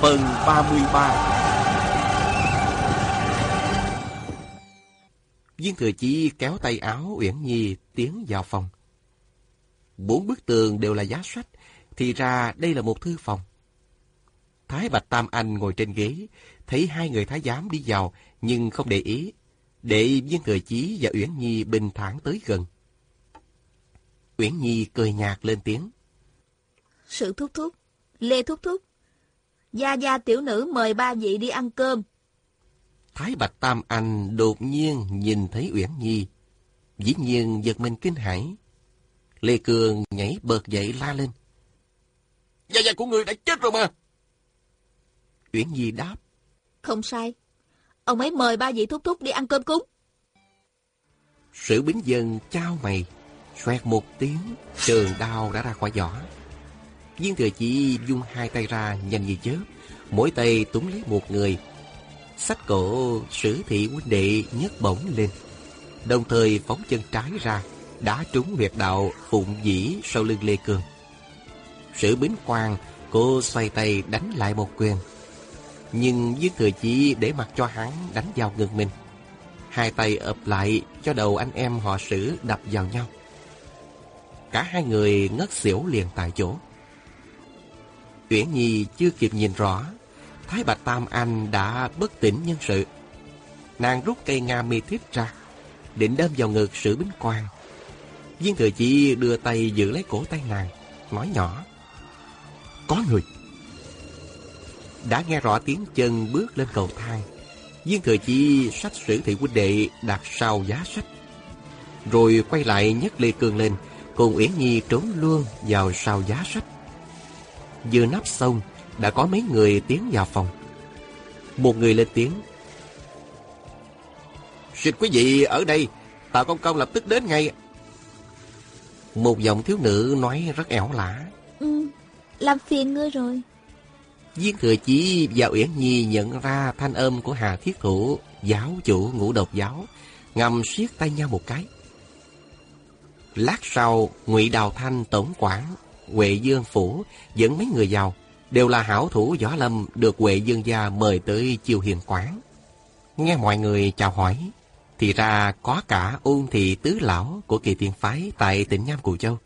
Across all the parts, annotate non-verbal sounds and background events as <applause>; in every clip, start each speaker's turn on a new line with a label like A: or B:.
A: Phần 33 Viên thừa chi kéo tay áo Uyển Nhi tiến vào phòng. Bốn bức tường đều là giá sách, thì ra đây là một thư phòng. Thái Bạch Tam Anh ngồi trên ghế, thấy hai người thái giám đi vào nhưng không để ý, để Viên Thừa Chí và Uyển Nhi bình thản tới gần. Uyển Nhi cười nhạt lên tiếng.
B: Sự thúc thúc, Lê thúc thúc, Gia Gia tiểu nữ mời ba vị đi ăn cơm.
A: Thái Bạch Tam Anh đột nhiên nhìn thấy Uyển Nhi. Dĩ nhiên giật mình kinh hãi. Lê Cường nhảy bật dậy la lên. Gia Gia của người đã chết rồi mà. Uyển Nhi đáp.
B: Không sai. Ông ấy mời ba vị thúc thúc đi ăn cơm cúng.
A: Sử Bính Dân trao mày, xoẹt một tiếng, trường đao đã ra khỏi vỏ. Viên thừa chỉ dung hai tay ra nhanh như chớp, mỗi tay túm lấy một người. Sách cổ sử thị huynh đệ nhấc bổng lên, đồng thời phóng chân trái ra, đã trúng huyệt đạo phụng dĩ sau lưng Lê cường Sử bính quang, cô xoay tay đánh lại một quyền. Nhưng viên thừa chỉ để mặc cho hắn đánh vào ngực mình. Hai tay ập lại cho đầu anh em họ sử đập vào nhau. Cả hai người ngất xỉu liền tại chỗ. Uyển Nhi chưa kịp nhìn rõ, Thái Bạch Tam Anh đã bất tỉnh nhân sự. Nàng rút cây nga mi thiết ra, định đâm vào ngực sử bính quan. Viên thừa Chi đưa tay giữ lấy cổ tay nàng, nói nhỏ. Có người. Đã nghe rõ tiếng chân bước lên cầu thang. Viên thừa chi sách sử thị huynh đệ đặt sau giá sách. Rồi quay lại nhấc Lê Cương lên, cùng Uyển Nhi trốn luôn vào sau giá sách. Vừa nắp xong, đã có mấy người tiến vào phòng. Một người lên tiếng. Xin quý vị ở đây, Tào Công Công lập tức đến ngay. Một giọng thiếu nữ nói rất ẻo lả.
B: Ừ, làm phiền ngươi rồi.
A: Viên Thừa Chí và Uyển Nhi nhận ra thanh âm của Hà Thiết Thủ, giáo chủ ngũ độc giáo, ngầm siết tay nhau một cái. Lát sau, Ngụy Đào Thanh tổng quản Huệ Dương Phủ dẫn mấy người giàu đều là hảo thủ võ lâm được Huệ Dương gia mời tới chiêu hiền quán. Nghe mọi người chào hỏi, thì ra có cả ôn thị tứ lão của kỳ tiên phái tại tỉnh Nam Cù Châu,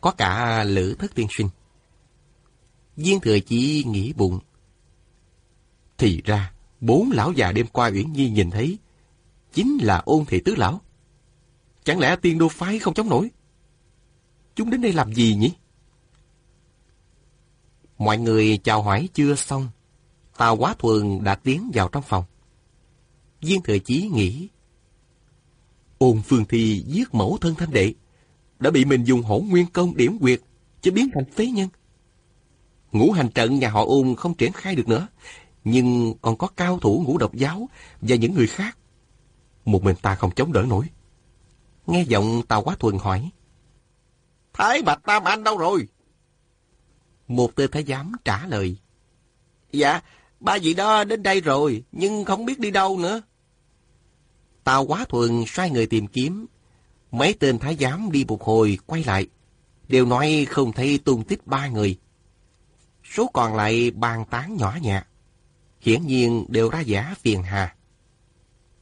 A: có cả lữ thất tiên sinh. Viên thừa chỉ nghĩ bụng. Thì ra, bốn lão già đêm qua Uyển Nhi nhìn thấy, chính là ôn thị tứ lão. Chẳng lẽ tiên đô phái không chống nổi? Chúng đến đây làm gì nhỉ? Mọi người chào hỏi chưa xong, Tào Quá Thuần đã tiến vào trong phòng. Viên Thừa Chí nghĩ, ôn phương thi giết mẫu thân thanh đệ, đã bị mình dùng hổ nguyên công điểm quyệt, cho biến thành phế nhân. Ngũ hành trận nhà họ ôn không triển khai được nữa, nhưng còn có cao thủ ngũ độc giáo và những người khác. Một mình ta không chống đỡ nổi. Nghe giọng Tào Quá Thuần hỏi, Thái Bạch Tam Anh đâu rồi? Một tên thái giám trả lời. Dạ, ba vị đó đến đây rồi, nhưng không biết đi đâu nữa. Tào quá thuần xoay người tìm kiếm. Mấy tên thái giám đi một hồi quay lại. Đều nói không thấy tung tích ba người. Số còn lại bàn tán nhỏ nhẹ. Hiển nhiên đều ra giả phiền hà.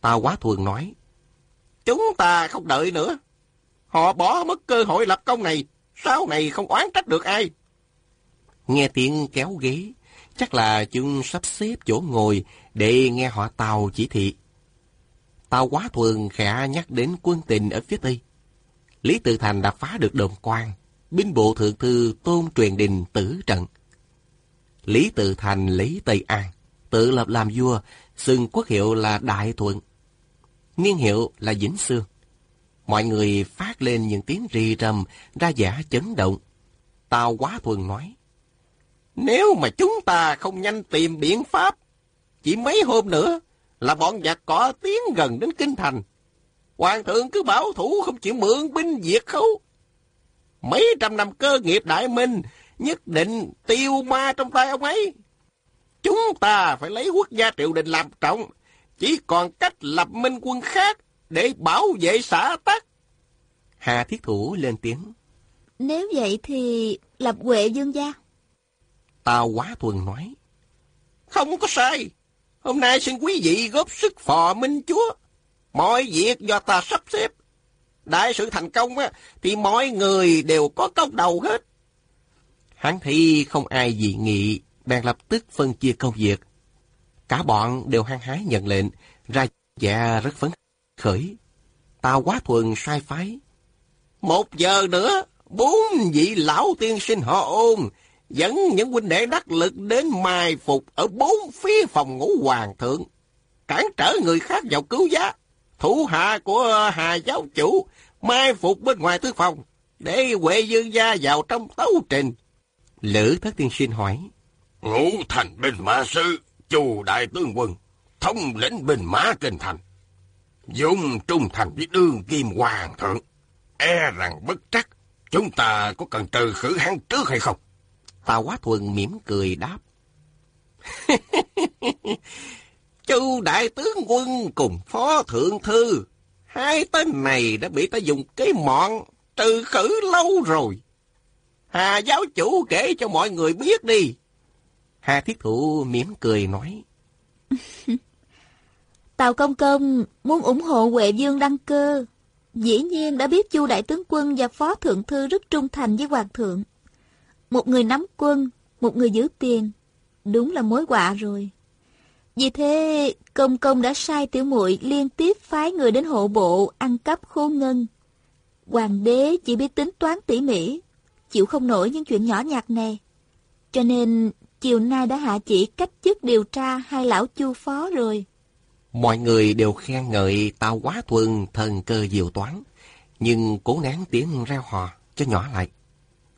A: Tào quá thuần nói. Chúng ta không đợi nữa. Họ bỏ mất cơ hội lập công này. Sau này không oán trách được ai. Nghe tiếng kéo ghế, chắc là chúng sắp xếp chỗ ngồi để nghe họ Tàu chỉ thị. Tàu quá thường khẽ nhắc đến quân tình ở phía Tây. Lý Tự Thành đã phá được đồng quan, binh bộ thượng thư Tôn Truyền Đình tử trận. Lý Tự Thành lấy Tây An, tự lập làm vua, xưng quốc hiệu là Đại Thuận. Niên hiệu là Vĩnh Sương. Mọi người phát lên những tiếng rì rầm, ra giả chấn động. Tào quá thuần nói. Nếu mà chúng ta không nhanh tìm biện pháp, chỉ mấy hôm nữa là bọn giặc cỏ tiến gần đến kinh thành. Hoàng thượng cứ bảo thủ không chịu mượn binh diệt khấu. Mấy trăm năm cơ nghiệp đại minh nhất định tiêu ma trong tay ông ấy. Chúng ta phải lấy quốc gia triệu đình làm trọng, chỉ còn cách lập minh quân khác để bảo vệ xã tắc. Hà Thiết Thủ lên tiếng.
B: Nếu vậy thì lập Huệ Dương gia.
A: Tào Quá Thuần nói. Không có sai. Hôm nay xin quý vị góp sức phò minh chúa. Mọi việc do ta sắp xếp. Đại sự thành công á, thì mọi người đều có công đầu hết. Hắn thì không ai dị nghị, bèn lập tức phân chia công việc. Cả bọn đều hăng hái nhận lệnh, ra dạ rất phấn khởi. Tào Quá Thuần sai phái. Một giờ nữa, bốn vị lão tiên sinh họ ôn, dẫn những huynh đệ đắc lực đến mai phục ở bốn phía phòng ngũ hoàng thượng, cản trở người khác vào cứu giá. Thủ hạ của Hà giáo chủ mai phục bên ngoài thư phòng, để Huệ Dương gia vào trong tấu trình. Lữ thất tiên sinh hỏi.
C: Ngũ thành binh mã sư, chu đại tướng quân, thống lĩnh binh mã kinh thành. Dùng trung thành với đương kim hoàng thượng. E rằng bất trắc, chúng ta có cần trừ khử hắn trước hay không?
A: Tào Quá Thuần mỉm cười đáp. <laughs> Chu đại tướng quân cùng phó thượng thư, hai tên này đã bị ta dùng cái mọn trừ khử lâu rồi. Hà giáo chủ kể cho mọi người biết đi. Hà thiết thụ mỉm cười nói. <laughs>
B: Tào Công Công muốn ủng hộ Huệ Dương đăng cơ. Dĩ nhiên đã biết Chu đại tướng quân và phó thượng thư rất trung thành với hoàng thượng. Một người nắm quân, một người giữ tiền. Đúng là mối họa rồi. Vì thế, công công đã sai tiểu muội liên tiếp phái người đến hộ bộ ăn cắp khô ngân. Hoàng đế chỉ biết tính toán tỉ mỉ, chịu không nổi những chuyện nhỏ nhặt này. Cho nên, chiều nay đã hạ chỉ cách chức điều tra hai lão chu phó rồi.
A: Mọi người đều khen ngợi tao quá thuần thần cơ diệu toán, nhưng cố nén tiếng reo hò cho nhỏ lại.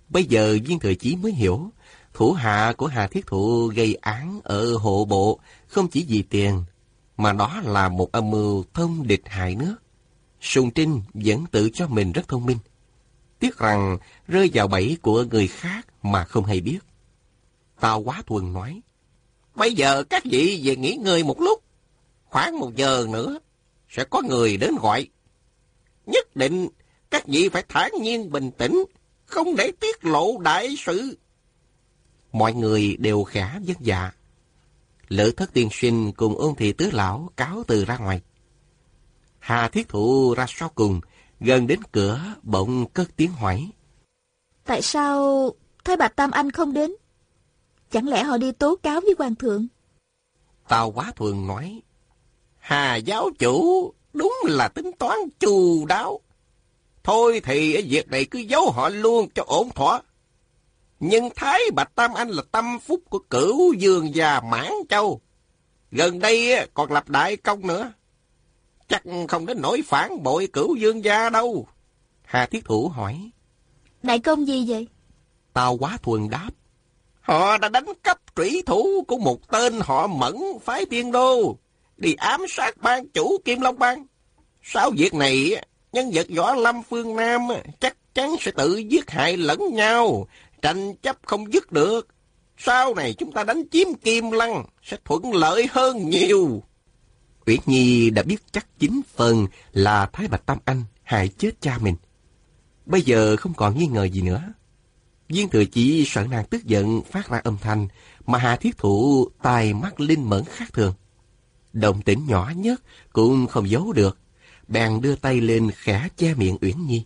A: Bây giờ viên thừa chí mới hiểu, thủ hạ của Hà Thiết Thụ gây án ở hộ bộ không chỉ vì tiền, mà đó là một âm mưu thông địch hại nước. Sùng Trinh vẫn tự cho mình rất thông minh. Tiếc rằng rơi vào bẫy của người khác mà không hay biết. tao Quá Thuần nói, Bây giờ các vị về nghỉ ngơi một lúc. Khoảng một giờ nữa, sẽ có người đến gọi. Nhất định các vị phải thản nhiên bình tĩnh, không để tiết lộ đại sự. Mọi người đều khả vất dạ. Lữ thất tiên sinh cùng ôn thị tứ lão cáo từ ra ngoài. Hà thiết thụ ra sau cùng, gần đến cửa bỗng cất tiếng hỏi.
B: Tại sao Thái Bạch Tam Anh không đến? Chẳng lẽ họ đi tố cáo với hoàng thượng?
A: Tào Quá Thuần nói, Hà giáo chủ đúng là tính toán chu đáo. Thôi thì việc này cứ giấu họ luôn cho ổn thỏa. Nhưng Thái Bạch Tam Anh là tâm phúc của cửu dương và mãn châu. Gần đây còn lập đại công nữa. Chắc không đến nỗi phản bội cửu dương gia đâu. Hà Thiết Thủ hỏi.
B: Đại công gì vậy?
A: Tào quá thuần đáp. Họ đã đánh cắp trủy thủ của một tên họ mẫn phái tiên đô. Đi ám sát ban chủ Kim Long Bang. Sau việc này, nhân vật võ lâm phương Nam chắc chắn sẽ tự giết hại lẫn nhau. Tranh chấp không dứt được. Sau này chúng ta đánh chiếm Kim Lăng, sẽ thuận lợi hơn nhiều. Uyển Nhi đã biết chắc chính phần là Thái Bạch Tam Anh hại chết cha mình. Bây giờ không còn nghi ngờ gì nữa. Viên thừa chỉ sợ nàng tức giận phát ra âm thanh mà Hà Thiết Thụ tài mắt linh mẫn khác thường. Động tĩnh nhỏ nhất cũng không giấu được. Bèn đưa tay lên khẽ che miệng Uyển Nhi.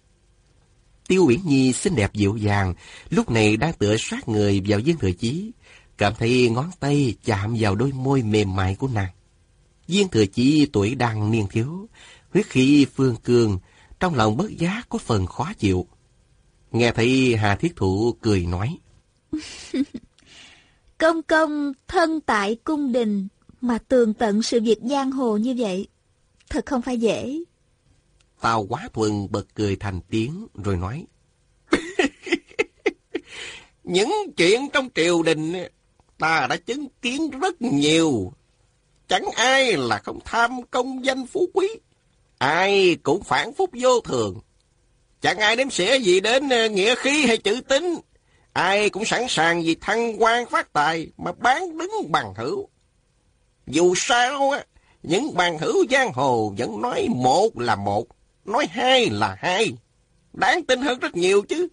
A: Tiêu Uyển Nhi xinh đẹp dịu dàng, lúc này đang tựa sát người vào viên thừa chí, cảm thấy ngón tay chạm vào đôi môi mềm mại của nàng. Viên thừa chí tuổi đang niên thiếu, huyết khí phương cường, trong lòng bất giác có phần khó chịu. Nghe thấy Hà Thiết Thụ cười nói. <laughs>
B: công công thân tại cung đình mà tường tận sự việc giang hồ như vậy. Thật không phải dễ.
A: Tào quá thuần bật cười thành tiếng rồi nói. <laughs> Những chuyện trong triều đình ta đã chứng kiến rất nhiều. Chẳng ai là không tham công danh phú quý. Ai cũng phản phúc vô thường. Chẳng ai đếm xỉa gì đến ờ, nghĩa khí hay chữ tính. Ai cũng sẵn sàng vì thăng quan phát tài mà bán đứng bằng hữu. Dù sao, những bằng hữu giang hồ vẫn nói một là một, nói hai là hai. Đáng tin hơn rất nhiều chứ.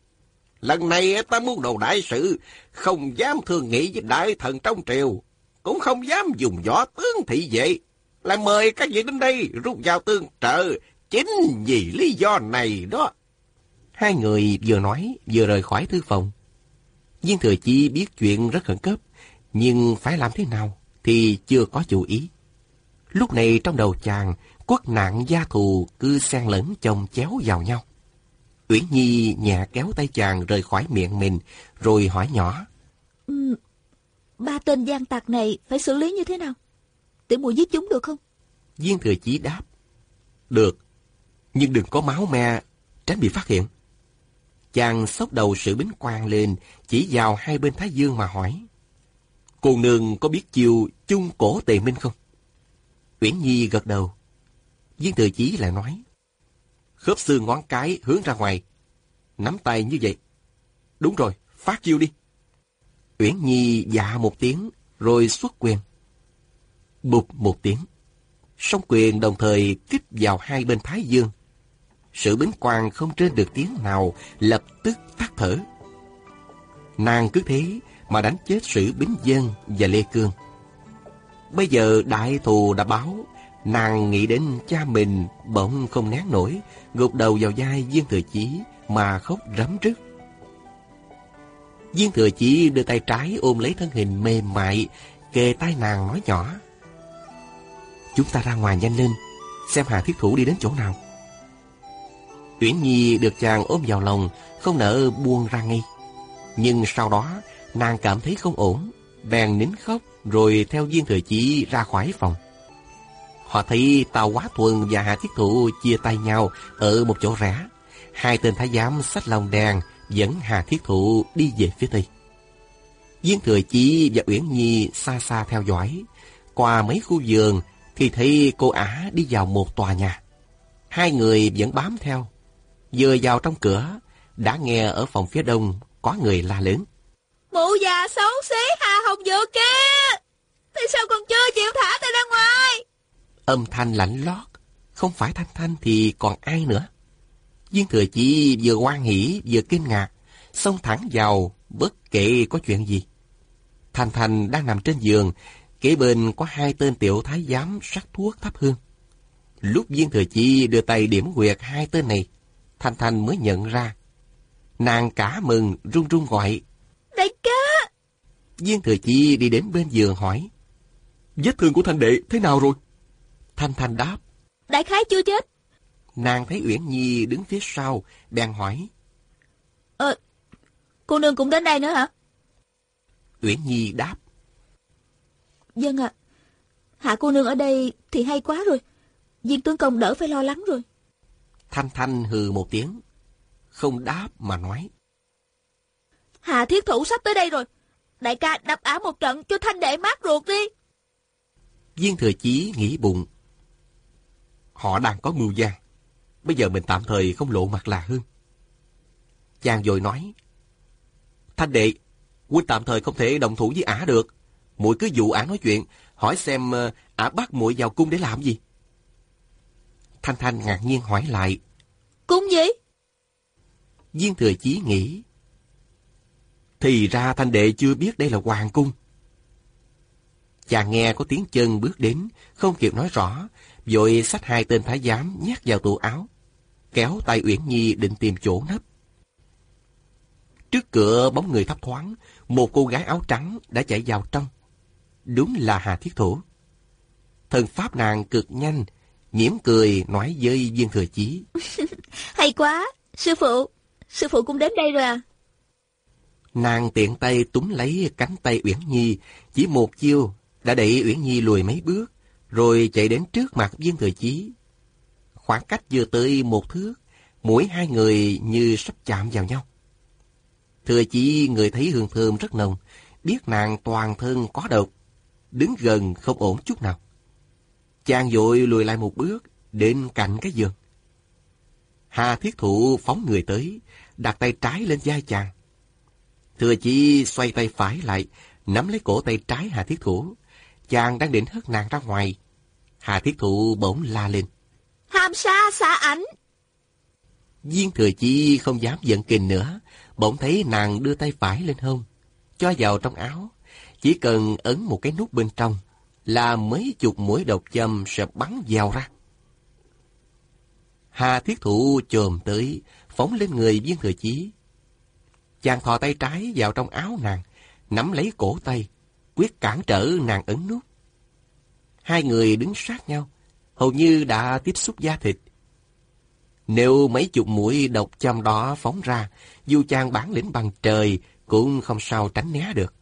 A: Lần này ta muốn đồ đại sự, không dám thương nghị với đại thần trong triều, cũng không dám dùng võ tướng thị vệ. Lại mời các vị đến đây rút vào tương trợ, chính vì lý do này đó. Hai người vừa nói vừa rời khỏi thư phòng. Viên Thừa Chi biết chuyện rất khẩn cấp, nhưng phải làm thế nào thì chưa có chủ ý. Lúc này trong đầu chàng, quốc nạn gia thù cứ xen lẫn chồng chéo vào nhau. Uyển Nhi nhẹ kéo tay chàng rời khỏi miệng mình, rồi hỏi nhỏ.
B: Ừ, ba tên gian tặc này phải xử lý như thế nào? Tiểu muội giết chúng được không?
A: Viên thừa chí đáp. Được, nhưng đừng có máu me, tránh bị phát hiện. Chàng xốc đầu sự bính quang lên, chỉ vào hai bên Thái Dương mà hỏi. Cô nương có biết chiêu chung cổ tề minh không? Uyển Nhi gật đầu. Viên thừa chí lại nói khớp xương ngón cái hướng ra ngoài. Nắm tay như vậy. Đúng rồi, phát chiêu đi. Uyển Nhi dạ một tiếng, rồi xuất quyền. Bụt một tiếng. Song quyền đồng thời kích vào hai bên thái dương. Sự bính quang không trên được tiếng nào, lập tức tắt thở. Nàng cứ thế mà đánh chết sự bính dân và Lê Cương. Bây giờ đại thù đã báo, nàng nghĩ đến cha mình bỗng không nén nổi, gục đầu vào vai viên thừa chí mà khóc rắm rứt. Viên thừa chí đưa tay trái ôm lấy thân hình mềm mại, kề tai nàng nói nhỏ. Chúng ta ra ngoài nhanh lên, xem Hà Thiết Thủ đi đến chỗ nào. Uyển Nhi được chàng ôm vào lòng, không nỡ buông ra ngay. Nhưng sau đó, nàng cảm thấy không ổn, bèn nín khóc rồi theo viên thừa chí ra khỏi phòng. Họ thấy Tào Quá Thuần và Hạ Thiết Thụ chia tay nhau ở một chỗ rẽ. Hai tên thái giám sách lòng đèn dẫn Hà Thiết Thụ đi về phía tây. Viên Thừa Chí và Uyển Nhi xa xa theo dõi. Qua mấy khu vườn thì thấy cô ả đi vào một tòa nhà. Hai người vẫn bám theo. Vừa vào trong cửa, đã nghe ở phòng phía đông có người la lớn.
B: Mụ già xấu xí Hà Hồng Dược kia! Tại sao còn chưa chịu thả tay ra ngoài?
A: Âm thanh lạnh lót, không phải Thanh Thanh thì còn ai nữa. Viên Thừa Chi vừa hoan hỉ vừa kinh ngạc, xông thẳng vào bất kể có chuyện gì. Thanh Thanh đang nằm trên giường, kế bên có hai tên tiểu thái giám sắc thuốc thắp hương. Lúc Viên Thừa Chi đưa tay điểm quyệt hai tên này, Thanh Thanh mới nhận ra. Nàng cả mừng, run run gọi.
B: Đại ca!
A: Viên Thừa Chi đi đến bên giường hỏi. Vết thương của Thanh Đệ thế nào rồi? Thanh Thanh đáp.
B: Đại khái chưa chết.
A: Nàng thấy Uyển Nhi đứng phía sau, bèn hỏi.
B: Ờ, cô nương cũng đến đây nữa hả?
A: Uyển Nhi đáp.
B: Dân vâng ạ. Hạ cô nương ở đây thì hay quá rồi. Viên tướng công đỡ phải lo lắng rồi.
A: Thanh Thanh hừ một tiếng. Không đáp mà nói.
B: Hạ thiết thủ sắp tới đây rồi. Đại ca đập ả một trận cho thanh đệ mát ruột đi.
A: Viên thừa chí nghĩ bụng. Họ đang có mưu gian. Bây giờ mình tạm thời không lộ mặt là hơn. Chàng rồi nói. Thanh đệ, huynh tạm thời không thể đồng thủ với ả được. muội cứ dụ ả nói chuyện, hỏi xem ờ, ả bắt muội vào cung để làm gì. Thanh Thanh ngạc nhiên hỏi lại.
B: Cung gì?
A: Viên thừa chí nghĩ. Thì ra thanh đệ chưa biết đây là hoàng cung. Chàng nghe có tiếng chân bước đến, không kịp nói rõ, vội xách hai tên thái giám nhét vào tủ áo, kéo tay Uyển Nhi định tìm chỗ nấp. Trước cửa bóng người thấp thoáng, một cô gái áo trắng đã chạy vào trong. Đúng là Hà Thiết Thủ. Thần pháp nàng cực nhanh, nhiễm cười nói với viên thừa chí. <laughs>
B: Hay quá, sư phụ, sư phụ cũng đến đây rồi à?
A: Nàng tiện tay túm lấy cánh tay Uyển Nhi, chỉ một chiêu đã đẩy Uyển Nhi lùi mấy bước, rồi chạy đến trước mặt viên thừa chí. Khoảng cách vừa tới một thước, mũi hai người như sắp chạm vào nhau. Thừa chí người thấy hương thơm rất nồng, biết nàng toàn thân có độc, đứng gần không ổn chút nào. Chàng vội lùi lại một bước, đến cạnh cái giường. Hà thiết thụ phóng người tới, đặt tay trái lên vai chàng. Thừa chí xoay tay phải lại, nắm lấy cổ tay trái Hà thiết thủ. Chàng đang định hất nàng ra ngoài. Hà thiết thụ bỗng la lên.
B: Hàm sa xả ảnh.
A: Viên thừa chi không dám giận kình nữa, bỗng thấy nàng đưa tay phải lên hông, cho vào trong áo. Chỉ cần ấn một cái nút bên trong, là mấy chục mũi độc châm sẽ bắn vào ra. Hà thiết thụ chồm tới, phóng lên người viên thừa chí. Chàng thò tay trái vào trong áo nàng, nắm lấy cổ tay, quyết cản trở nàng ấn nút. Hai người đứng sát nhau, hầu như đã tiếp xúc da thịt. Nếu mấy chục mũi độc châm đó phóng ra, dù chàng bản lĩnh bằng trời cũng không sao tránh né được.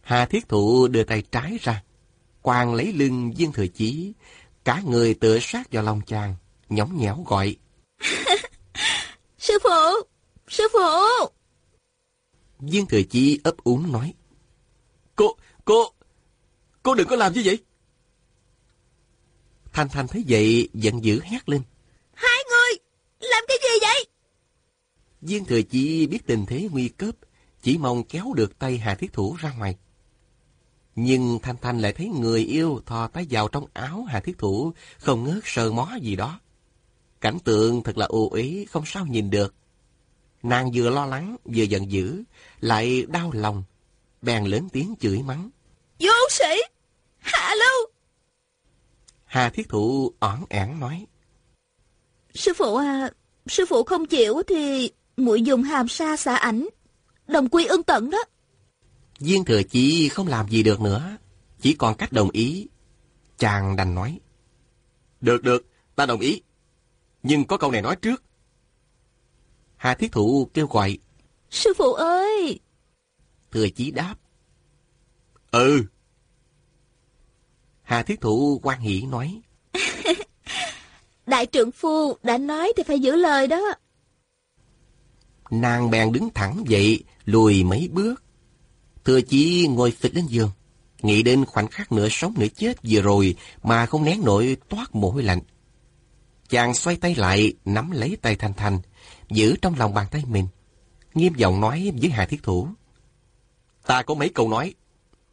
A: Hà Thiết Thụ đưa tay trái ra, quàng lấy lưng viên thừa chí, cả người tựa sát vào lòng chàng, nhõng nhẽo gọi. <laughs>
B: sư phụ! Sư phụ!
A: Viên thừa chí ấp úng nói. Cô, cô, cô đừng có làm như vậy. Thanh Thanh thấy vậy, giận dữ hét lên.
B: Hai người, làm cái gì vậy?
A: Viên thừa chí biết tình thế nguy cấp, chỉ mong kéo được tay Hà Thiết Thủ ra ngoài. Nhưng Thanh Thanh lại thấy người yêu thò tay vào trong áo Hà Thiết Thủ, không ngớt sờ mó gì đó. Cảnh tượng thật là ô uế, không sao nhìn được. Nàng vừa lo lắng, vừa giận dữ, lại đau lòng, bèn lớn tiếng chửi mắng.
B: Vô sĩ! Hạ lưu!
A: Hà Thiết Thụ ỏn ẻn nói.
B: Sư phụ à, sư phụ không chịu thì muội dùng hàm sa xả ảnh, đồng quy ưng tận đó.
A: Viên thừa chỉ không làm gì được nữa, chỉ còn cách đồng ý. Chàng đành nói. Được được, ta đồng ý. Nhưng có câu này nói trước. Hà Thiết Thụ kêu gọi.
B: Sư phụ ơi!
A: Thừa chí đáp. Ừ. Hà Thiết Thụ quan hỷ nói. <laughs>
B: Đại trưởng phu đã nói thì phải giữ lời đó.
A: Nàng bèn đứng thẳng dậy, lùi mấy bước. Thừa chí ngồi phịch lên giường, nghĩ đến khoảnh khắc nửa sống nửa chết vừa rồi mà không nén nổi toát mồ hôi lạnh. Chàng xoay tay lại, nắm lấy tay Thanh Thanh, giữ trong lòng bàn tay mình. Nghiêm giọng nói với Hà Thiết Thủ. Ta có mấy câu nói.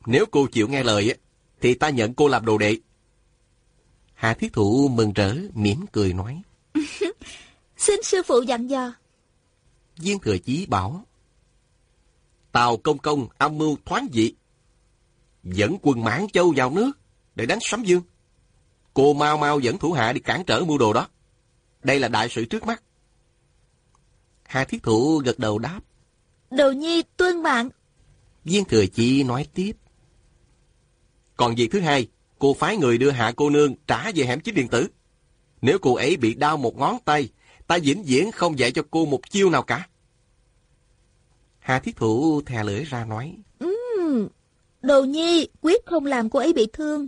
A: Nếu cô chịu nghe lời, thì ta nhận cô làm đồ đệ. Hà Thiết Thủ mừng rỡ, mỉm cười nói. <laughs>
B: Xin sư phụ dặn dò.
A: Viên Thừa Chí bảo. Tào công công âm mưu thoáng dị. Dẫn quân Mãn Châu vào nước để đánh Sấm Dương. Cô mau mau dẫn thủ hạ đi cản trở mưu đồ đó. Đây là đại sự trước mắt. Hà Thiết Thụ gật đầu đáp.
B: Đồ nhi tuân mạng.
A: Viên Thừa Chi nói tiếp. Còn việc thứ hai, cô phái người đưa hạ cô nương trả về hẻm chính điện tử. Nếu cô ấy bị đau một ngón tay, ta vĩnh viễn không dạy cho cô một chiêu nào cả. Hà Thiết Thụ thè lưỡi ra nói.
B: Uhm, đồ nhi quyết không làm cô ấy bị thương.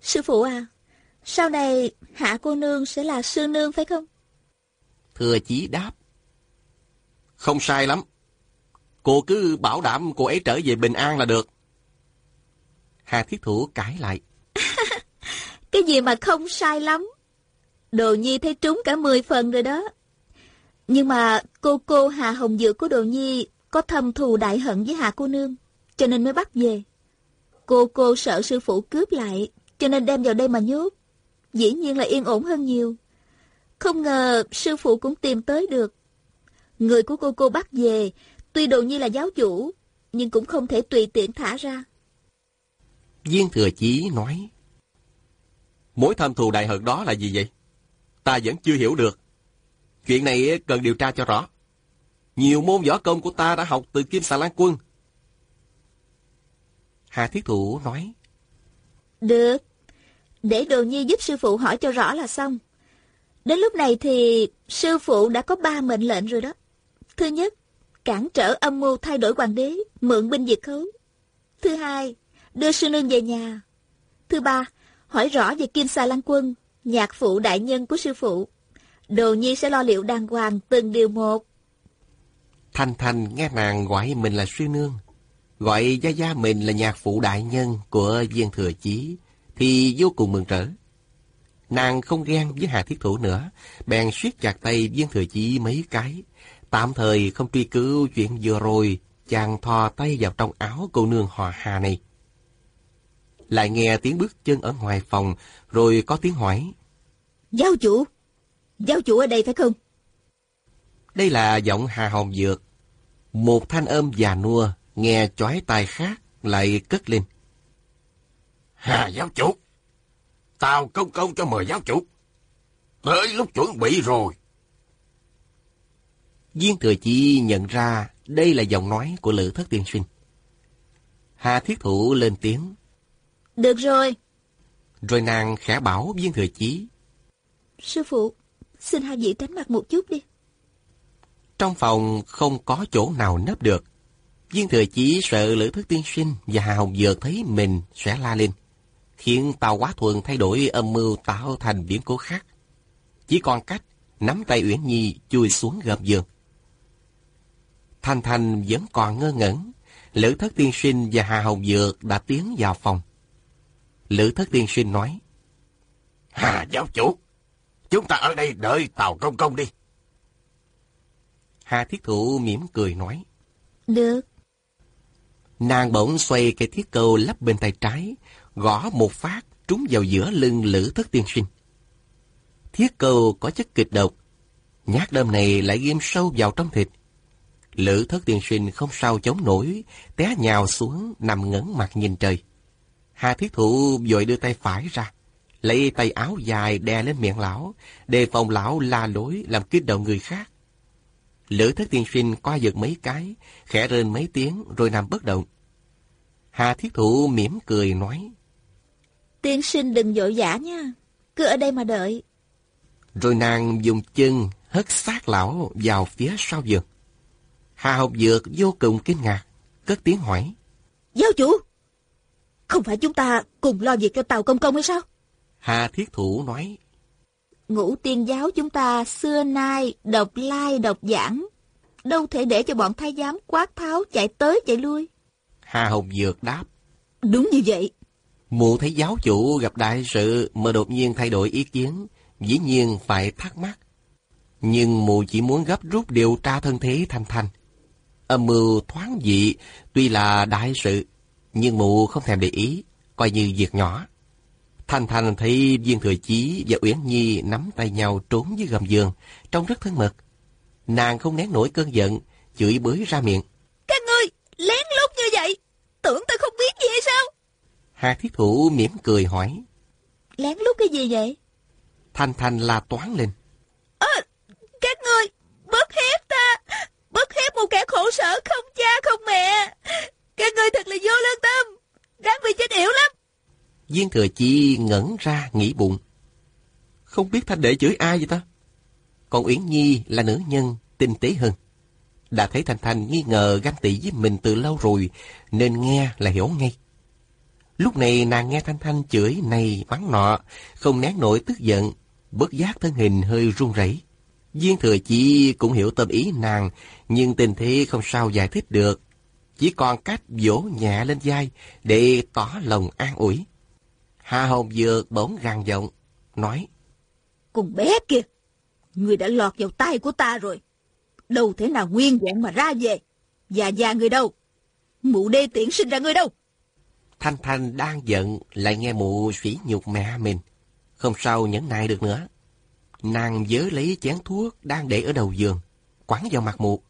B: Sư phụ à, sau này hạ cô nương sẽ là sư nương phải không?
A: Thừa chí đáp. Không sai lắm. Cô cứ bảo đảm cô ấy trở về bình an là được. Hà Thiết Thủ cãi lại. <laughs>
B: Cái gì mà không sai lắm. Đồ Nhi thấy trúng cả 10 phần rồi đó. Nhưng mà cô cô Hà Hồng Dược của Đồ Nhi có thâm thù đại hận với Hà cô nương, cho nên mới bắt về. Cô cô sợ sư phụ cướp lại, cho nên đem vào đây mà nhốt. Dĩ nhiên là yên ổn hơn nhiều. Không ngờ sư phụ cũng tìm tới được. Người của cô cô bắt về, tuy đồ nhi là giáo chủ, nhưng cũng không thể tùy tiện thả ra.
A: Viên thừa chí nói, Mối thâm thù đại hận đó là gì vậy? Ta vẫn chưa hiểu được. Chuyện này cần điều tra cho rõ. Nhiều môn võ công của ta đã học từ Kim Xà Lan Quân. Hà Thiết Thủ nói,
B: Được, để đồ nhi giúp sư phụ hỏi cho rõ là xong. Đến lúc này thì sư phụ đã có ba mệnh lệnh rồi đó. Thứ nhất, cản trở âm mưu thay đổi hoàng đế, mượn binh diệt khấu. Thứ hai, đưa sư nương về nhà. Thứ ba, hỏi rõ về Kim Sa Lan Quân, nhạc phụ đại nhân của sư phụ. Đồ nhi sẽ lo liệu đàng hoàng từng điều một.
A: Thanh Thanh nghe nàng gọi mình là sư nương, gọi gia gia mình là nhạc phụ đại nhân của viên thừa chí, thì vô cùng mừng rỡ. Nàng không ghen với Hà Thiết Thủ nữa, bèn siết chặt tay viên thừa chí mấy cái. Tạm thời không truy cứu chuyện vừa rồi, chàng thò tay vào trong áo cô nương họ Hà này. Lại nghe tiếng bước chân ở ngoài phòng, rồi có tiếng hỏi.
B: Giáo chủ, giáo chủ ở đây phải không?
A: Đây là giọng Hà Hồng Dược. Một thanh âm già nua, nghe chói tai khác, lại cất lên.
C: Hà giáo chủ, tao công công cho mời giáo chủ. Tới lúc chuẩn bị rồi.
A: Viên Thừa Chi nhận ra đây là giọng nói của Lữ Thất Tiên Sinh. Hà Thiết Thủ lên tiếng.
B: Được rồi.
A: Rồi nàng khẽ bảo Viên Thừa Chí.
B: Sư phụ, xin hai vị tránh mặt một chút đi.
A: Trong phòng không có chỗ nào nấp được. Viên Thừa Chí sợ Lữ Thất Tiên Sinh và Hà Hồng Dược thấy mình sẽ la lên, khiến Tào Quá Thuần thay đổi âm mưu tạo thành biến cố khác. Chỉ còn cách nắm tay Uyển Nhi chui xuống gầm giường. Thanh Thanh vẫn còn ngơ ngẩn. Lữ Thất Tiên Sinh và Hà Hồng Dược đã tiến vào phòng. Lữ Thất Tiên Sinh nói.
C: Hà giáo chủ, chúng ta ở đây đợi Tàu Công Công đi.
A: Hà Thiết Thụ mỉm cười nói.
B: Được.
A: Nàng bỗng xoay cây thiết câu lắp bên tay trái, gõ một phát trúng vào giữa lưng Lữ Thất Tiên Sinh. Thiết câu có chất kịch độc, nhát đâm này lại ghim sâu vào trong thịt. Lữ Thất Tiên Sinh không sao chống nổi, té nhào xuống nằm ngấn mặt nhìn trời. Hà Thiết Thụ vội đưa tay phải ra, lấy tay áo dài đè lên miệng lão, đề phòng lão la lối làm kích động người khác. Lữ thất tiên sinh qua giật mấy cái, khẽ rên mấy tiếng rồi nằm bất động. Hà thiết thụ mỉm cười nói.
B: Tiên sinh đừng vội vã nha, cứ ở đây mà đợi.
A: Rồi nàng dùng chân hất xác lão vào phía sau giường. Hà học dược vô cùng kinh ngạc, cất tiếng hỏi.
B: Giáo chủ, không phải chúng ta cùng lo việc cho Tàu Công Công hay sao?
A: Hà thiết thủ nói.
B: Ngũ tiên giáo chúng ta xưa nay độc lai độc giảng. Đâu thể để cho bọn thái giám quát tháo chạy tới chạy lui.
A: Hà Hồng Dược đáp.
B: Đúng như vậy.
A: Mụ thấy giáo chủ gặp đại sự mà đột nhiên thay đổi ý kiến, dĩ nhiên phải thắc mắc. Nhưng mụ chỉ muốn gấp rút điều tra thân thế Thanh Thanh. Âm mưu thoáng dị, tuy là đại sự, nhưng mụ không thèm để ý, coi như việc nhỏ. Thanh Thanh thấy Viên Thừa Chí và Uyển Nhi nắm tay nhau trốn dưới gầm giường, trông rất thân mật. Nàng không nén nổi cơn giận, chửi bới ra miệng.
B: Các ngươi, lén lút như vậy, tưởng tôi không biết gì hay sao?
A: Hà Thiết Thủ mỉm cười hỏi.
B: Lén lút cái gì vậy?
A: Thanh Thanh la toán lên.
B: À, các ngươi, bớt hiếp bất hiếp một kẻ khổ sở không cha không mẹ. Các người thật là vô lương tâm, đáng bị chết yểu lắm.
A: Viên thừa chi ngẩn ra nghĩ bụng. Không biết Thanh Đệ chửi ai vậy ta? Còn Uyển Nhi là nữ nhân, tinh tế hơn. Đã thấy Thanh Thanh nghi ngờ ganh tị với mình từ lâu rồi, nên nghe là hiểu ngay. Lúc này nàng nghe Thanh Thanh chửi này mắng nọ, không nén nổi tức giận, bất giác thân hình hơi run rẩy. Viên thừa chi cũng hiểu tâm ý nàng, nhưng tình thế không sao giải thích được. Chỉ còn cách vỗ nhẹ lên vai để tỏ lòng an ủi. Hà Hồng Dược bỗng gằn giọng, nói.
B: Cùng bé kia, người đã lọt vào tay của ta rồi. Đâu thể nào nguyên vẹn mà ra về. Già già người đâu? Mụ đê tiện sinh ra người đâu?
A: Thanh Thanh đang giận, lại nghe mụ sỉ nhục mẹ mình. Không sao nhẫn nại được nữa. Nàng vớ lấy chén thuốc đang để ở đầu giường, quẳng vào mặt mụ.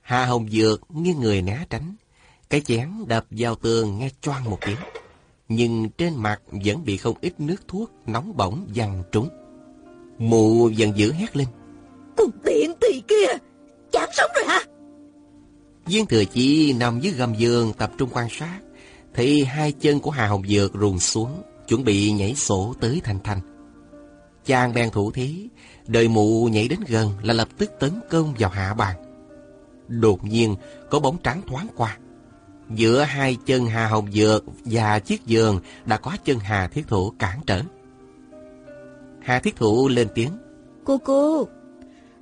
A: Hà Hồng Dược nghiêng người né tránh. Cái chén đập vào tường nghe choang một tiếng nhưng trên mặt vẫn bị không ít nước thuốc nóng bỏng văng trúng. Mụ dần dữ hét lên.
B: Cùng tiện tỳ kia, chán sống rồi hả?
A: Viên thừa chi nằm dưới gầm giường tập trung quan sát, thấy hai chân của Hà Hồng Dược ruồn xuống, chuẩn bị nhảy sổ tới Thanh Thanh. Chàng bèn thủ thí, đợi mụ nhảy đến gần là lập tức tấn công vào hạ bàn. Đột nhiên, có bóng trắng thoáng qua. Giữa hai chân Hà Hồng Dược và chiếc giường đã có chân Hà Thiết Thủ cản trở. Hà Thiết Thủ lên tiếng.
B: Cô cô,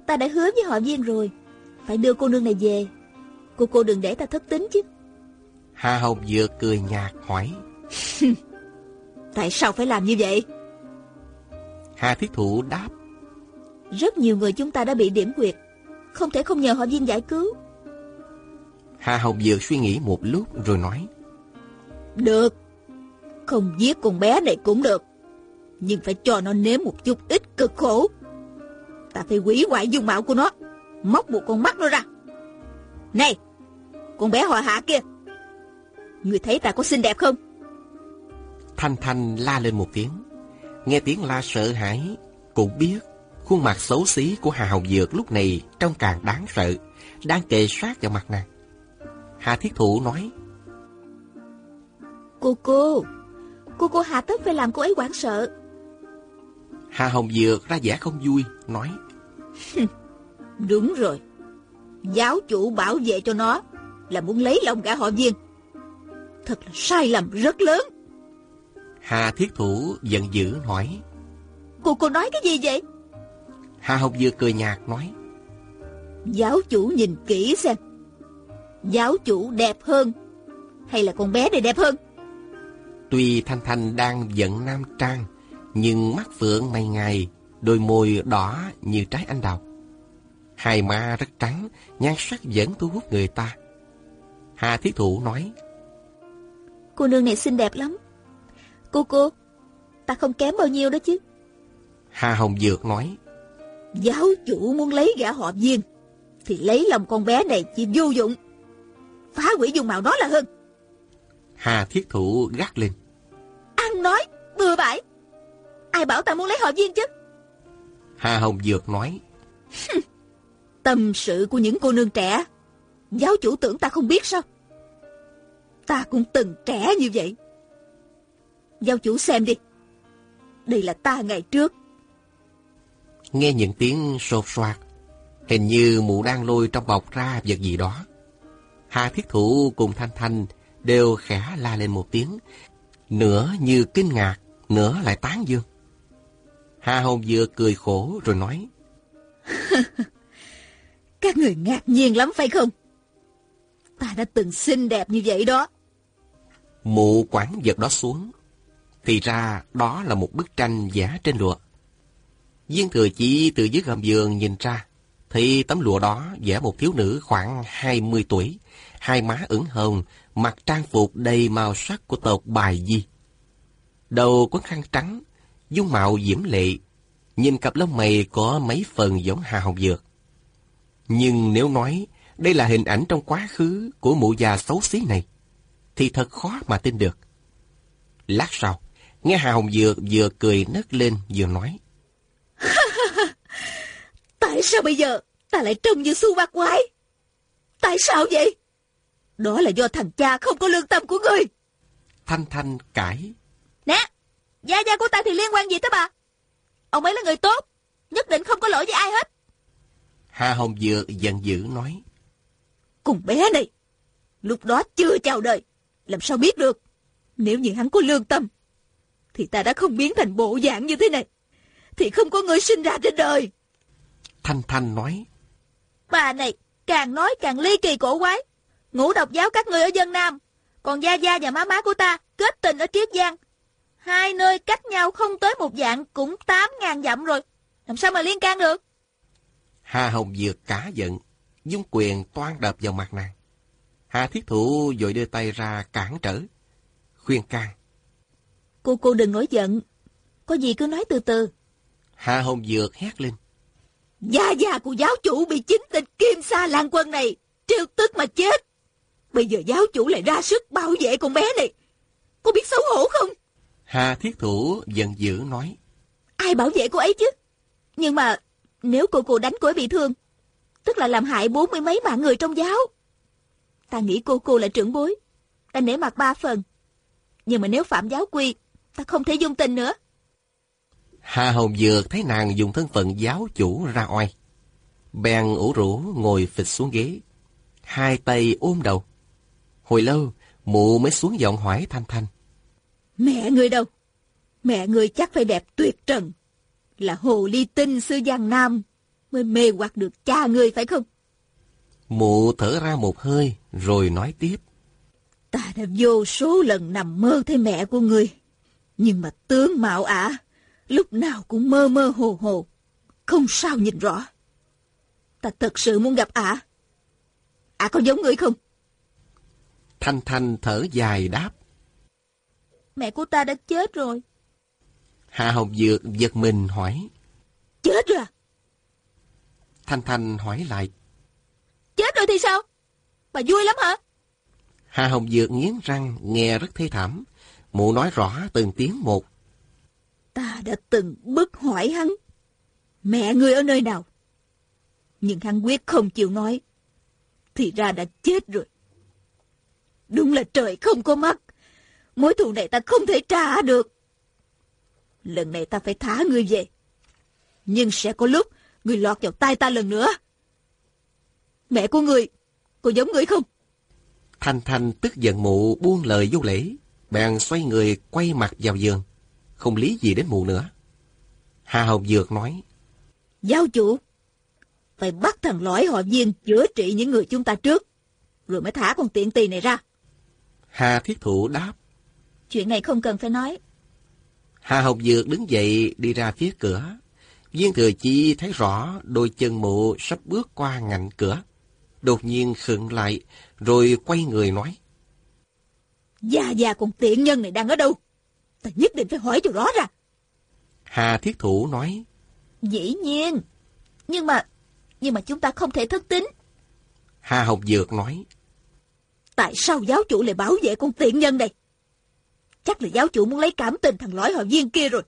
B: ta đã hứa với họ viên rồi. Phải đưa cô nương này về. Cô cô đừng để ta thất tính chứ.
A: Hà Hồng vừa cười nhạt hỏi. <laughs>
B: Tại sao phải làm như vậy?
A: Hà Thiết Thụ đáp.
B: Rất nhiều người chúng ta đã bị điểm quyệt. Không thể không nhờ họ viên giải cứu.
A: Hà Hồng Dược suy nghĩ một lúc rồi nói.
B: Được. Không giết con bé này cũng được. Nhưng phải cho nó nếm một chút ít cực khổ. Ta phải quỷ hoại dung mạo của nó. Móc một con mắt nó ra. Này! Con bé họ hạ kia! Người thấy ta có xinh đẹp không?
A: Thanh Thanh la lên một tiếng. Nghe tiếng la sợ hãi, cũng biết khuôn mặt xấu xí của Hà Hồng Dược lúc này trông càng đáng sợ, đang kề sát vào mặt nàng. Hà Thiết Thụ nói,
B: Cô cô, cô cô hạ tất phải làm cô ấy hoảng sợ.
A: Hà Hồng Dược ra vẻ không vui, nói,
B: Đúng rồi, giáo chủ bảo vệ cho nó là muốn lấy lòng gã họ viên. Thật là sai lầm rất lớn.
A: Hà Thiết Thủ giận dữ hỏi,
B: Cô cô nói cái gì vậy?
A: Hà Hồng Dược cười nhạt nói,
B: Giáo chủ nhìn kỹ xem. Giáo chủ đẹp hơn hay là con bé này đẹp hơn?
A: Tuy Thanh Thanh đang giận Nam Trang, nhưng mắt phượng mày ngày, đôi môi đỏ như trái anh đào. Hai má rất trắng, nhan sắc vẫn thu hút người ta. Hà Thiết Thụ nói,
B: Cô nương này xinh đẹp lắm. Cô cô, ta không kém bao nhiêu đó chứ.
A: Hà Hồng Dược nói,
B: Giáo chủ muốn lấy gã họ viên, thì lấy lòng con bé này chỉ vô dụng. Phá hủy dung mạo nó là hơn.
A: Hà Thiết Thụ gắt lên.
B: Ăn nói, bừa bãi. Ai bảo ta muốn lấy họ viên chứ?
A: Hà Hồng Dược nói,
B: Tâm sự của những cô nương trẻ, giáo chủ tưởng ta không biết sao? Ta cũng từng trẻ như vậy. Giáo chủ xem đi. Đây là ta ngày trước.
A: nghe những tiếng sột soạt, hình như mụ đang lôi trong bọc ra vật gì đó. Hà Thiết Thụ cùng Thanh Thanh đều khẽ la lên một tiếng, nửa như kinh ngạc, nửa lại tán dương. Hà Hồng vừa cười khổ rồi nói, <laughs>
B: Các người ngạc nhiên lắm phải không? Ta đã từng xinh đẹp như vậy đó.
A: Mụ quẳng vật đó xuống. Thì ra đó là một bức tranh vẽ trên lụa. Viên thừa chỉ từ dưới gầm giường nhìn ra, thì tấm lụa đó vẽ một thiếu nữ khoảng 20 tuổi, hai má ửng hồng, mặc trang phục đầy màu sắc của tộc bài di. Đầu có khăn trắng, dung mạo diễm lệ, nhìn cặp lông mày có mấy phần giống Hà Hồng Dược. Nhưng nếu nói đây là hình ảnh trong quá khứ của mụ già xấu xí này, thì thật khó mà tin được. Lát sau, nghe Hà Hồng Dược vừa cười nấc lên vừa nói. <laughs>
B: Tại sao bây giờ ta lại trông như su bạc quái? Tại sao vậy? Đó là do thằng cha không có lương tâm của người.
A: Thanh Thanh cãi.
B: Nè, gia gia của ta thì liên quan gì tới bà? Ông ấy là người tốt, nhất định không có lỗi với ai hết.
A: Hà Hồng Dược giận dữ nói.
B: Cùng bé này, lúc đó chưa chào đời, làm sao biết được? Nếu như hắn có lương tâm, thì ta đã không biến thành bộ dạng như thế này. Thì không có người sinh ra trên đời.
A: Thanh Thanh nói.
B: Bà này càng nói càng ly kỳ cổ quái. Ngũ độc giáo các ngươi ở dân Nam. Còn Gia Gia và má má của ta kết tình ở Triết Giang. Hai nơi cách nhau không tới một dạng cũng 8.000 dặm rồi. Làm sao mà liên can được?
A: Hà Hồng Dược cả giận, dung quyền toan đập vào mặt nàng. Hà Thiết Thụ vội đưa tay ra cản trở, khuyên can.
B: Cô cô đừng nổi giận. Có gì cứ nói từ từ.
A: Hà Hồng Dược hét lên.
B: Gia gia của giáo chủ bị chính tịch Kim Sa Lan Quân này trêu tức mà chết. Bây giờ giáo chủ lại ra sức bảo vệ con bé này. Cô biết xấu hổ không?
A: Hà Thiết Thủ giận dữ nói.
B: Ai bảo vệ cô ấy chứ? Nhưng mà nếu cô cô đánh cô ấy bị thương, tức là làm hại bốn mươi mấy mạng người trong giáo. Ta nghĩ cô cô là trưởng bối, ta nể mặt ba phần. Nhưng mà nếu phạm giáo quy, ta không thể dung tình nữa.
A: Hà Hồng Dược thấy nàng dùng thân phận giáo chủ ra oai. Bèn ủ rũ ngồi phịch xuống ghế. Hai tay ôm đầu. Hồi lâu, mụ mới xuống giọng hỏi Thanh Thanh.
B: Mẹ người đâu? Mẹ người chắc phải đẹp tuyệt trần. Là hồ ly tinh sư Giang Nam mới mê hoặc được cha người phải không?
A: Mụ thở ra một hơi, rồi nói tiếp.
B: Ta đã vô số lần nằm mơ thấy mẹ của ngươi. Nhưng mà tướng mạo ả, lúc nào cũng mơ mơ hồ hồ. Không sao nhìn rõ. Ta thật sự muốn gặp ả. Ả có giống ngươi không?
A: Thanh Thanh thở dài đáp.
B: Mẹ của ta đã chết rồi.
A: Hạ Hồng Dược giật mình hỏi.
B: Chết rồi à?
A: Thanh Thanh hỏi lại.
B: Chết rồi thì sao? Bà vui lắm hả?
A: Hà Hồng Dược nghiến răng, nghe rất thê thảm. Mụ nói rõ từng tiếng một.
B: Ta đã từng bức hỏi hắn. Mẹ ngươi ở nơi nào? Nhưng hắn quyết không chịu nói. Thì ra đã chết rồi. Đúng là trời không có mắt. Mối thù này ta không thể trả được. Lần này ta phải thả ngươi về. Nhưng sẽ có lúc ngươi lọt vào tay ta lần nữa. Mẹ của ngươi, có giống ngươi không?
A: Thanh Thanh tức giận mụ buông lời vô lễ, bèn xoay người quay mặt vào giường, không lý gì đến mụ nữa. Hà Hồng Dược nói,
B: Giáo chủ, phải bắt thằng lõi họ viên chữa trị những người chúng ta trước, rồi mới thả con tiện tỳ này ra.
A: Hà Thiết Thụ đáp,
B: Chuyện này không cần phải nói.
A: Hà Hồng Dược đứng dậy đi ra phía cửa. Viên Thừa Chi thấy rõ đôi chân mụ sắp bước qua ngạnh cửa. Đột nhiên khựng lại, rồi quay người nói.
B: Già già con tiện nhân này đang ở đâu? Ta nhất định phải hỏi cho rõ ra.
A: Hà Thiết Thủ nói.
B: Dĩ nhiên. Nhưng mà, nhưng mà chúng ta không thể thất tính.
A: Hà Hồng Dược nói.
B: Tại sao giáo chủ lại bảo vệ con tiện nhân này? Chắc là giáo chủ muốn lấy cảm tình thằng lõi họ viên kia rồi.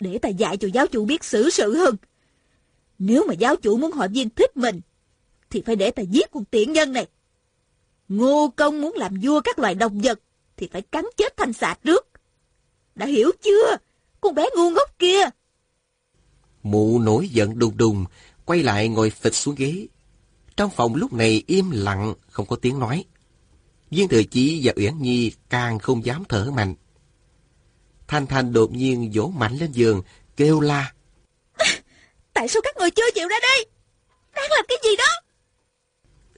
B: Để ta dạy cho giáo chủ biết xử sự hơn. Nếu mà giáo chủ muốn họ viên thích mình, thì phải để ta giết con tiện nhân này. Ngô công muốn làm vua các loài động vật, thì phải cắn chết thanh xà trước. Đã hiểu chưa? Con bé ngu ngốc kia.
A: Mụ nổi giận đùng đùng, quay lại ngồi phịch xuống ghế. Trong phòng lúc này im lặng, không có tiếng nói. Viên Thừa Chí và Uyển Nhi càng không dám thở mạnh. Thanh Thanh đột nhiên vỗ mạnh lên giường, kêu la. <laughs>
B: Tại sao các người chưa chịu ra đây? Đang làm cái gì đó?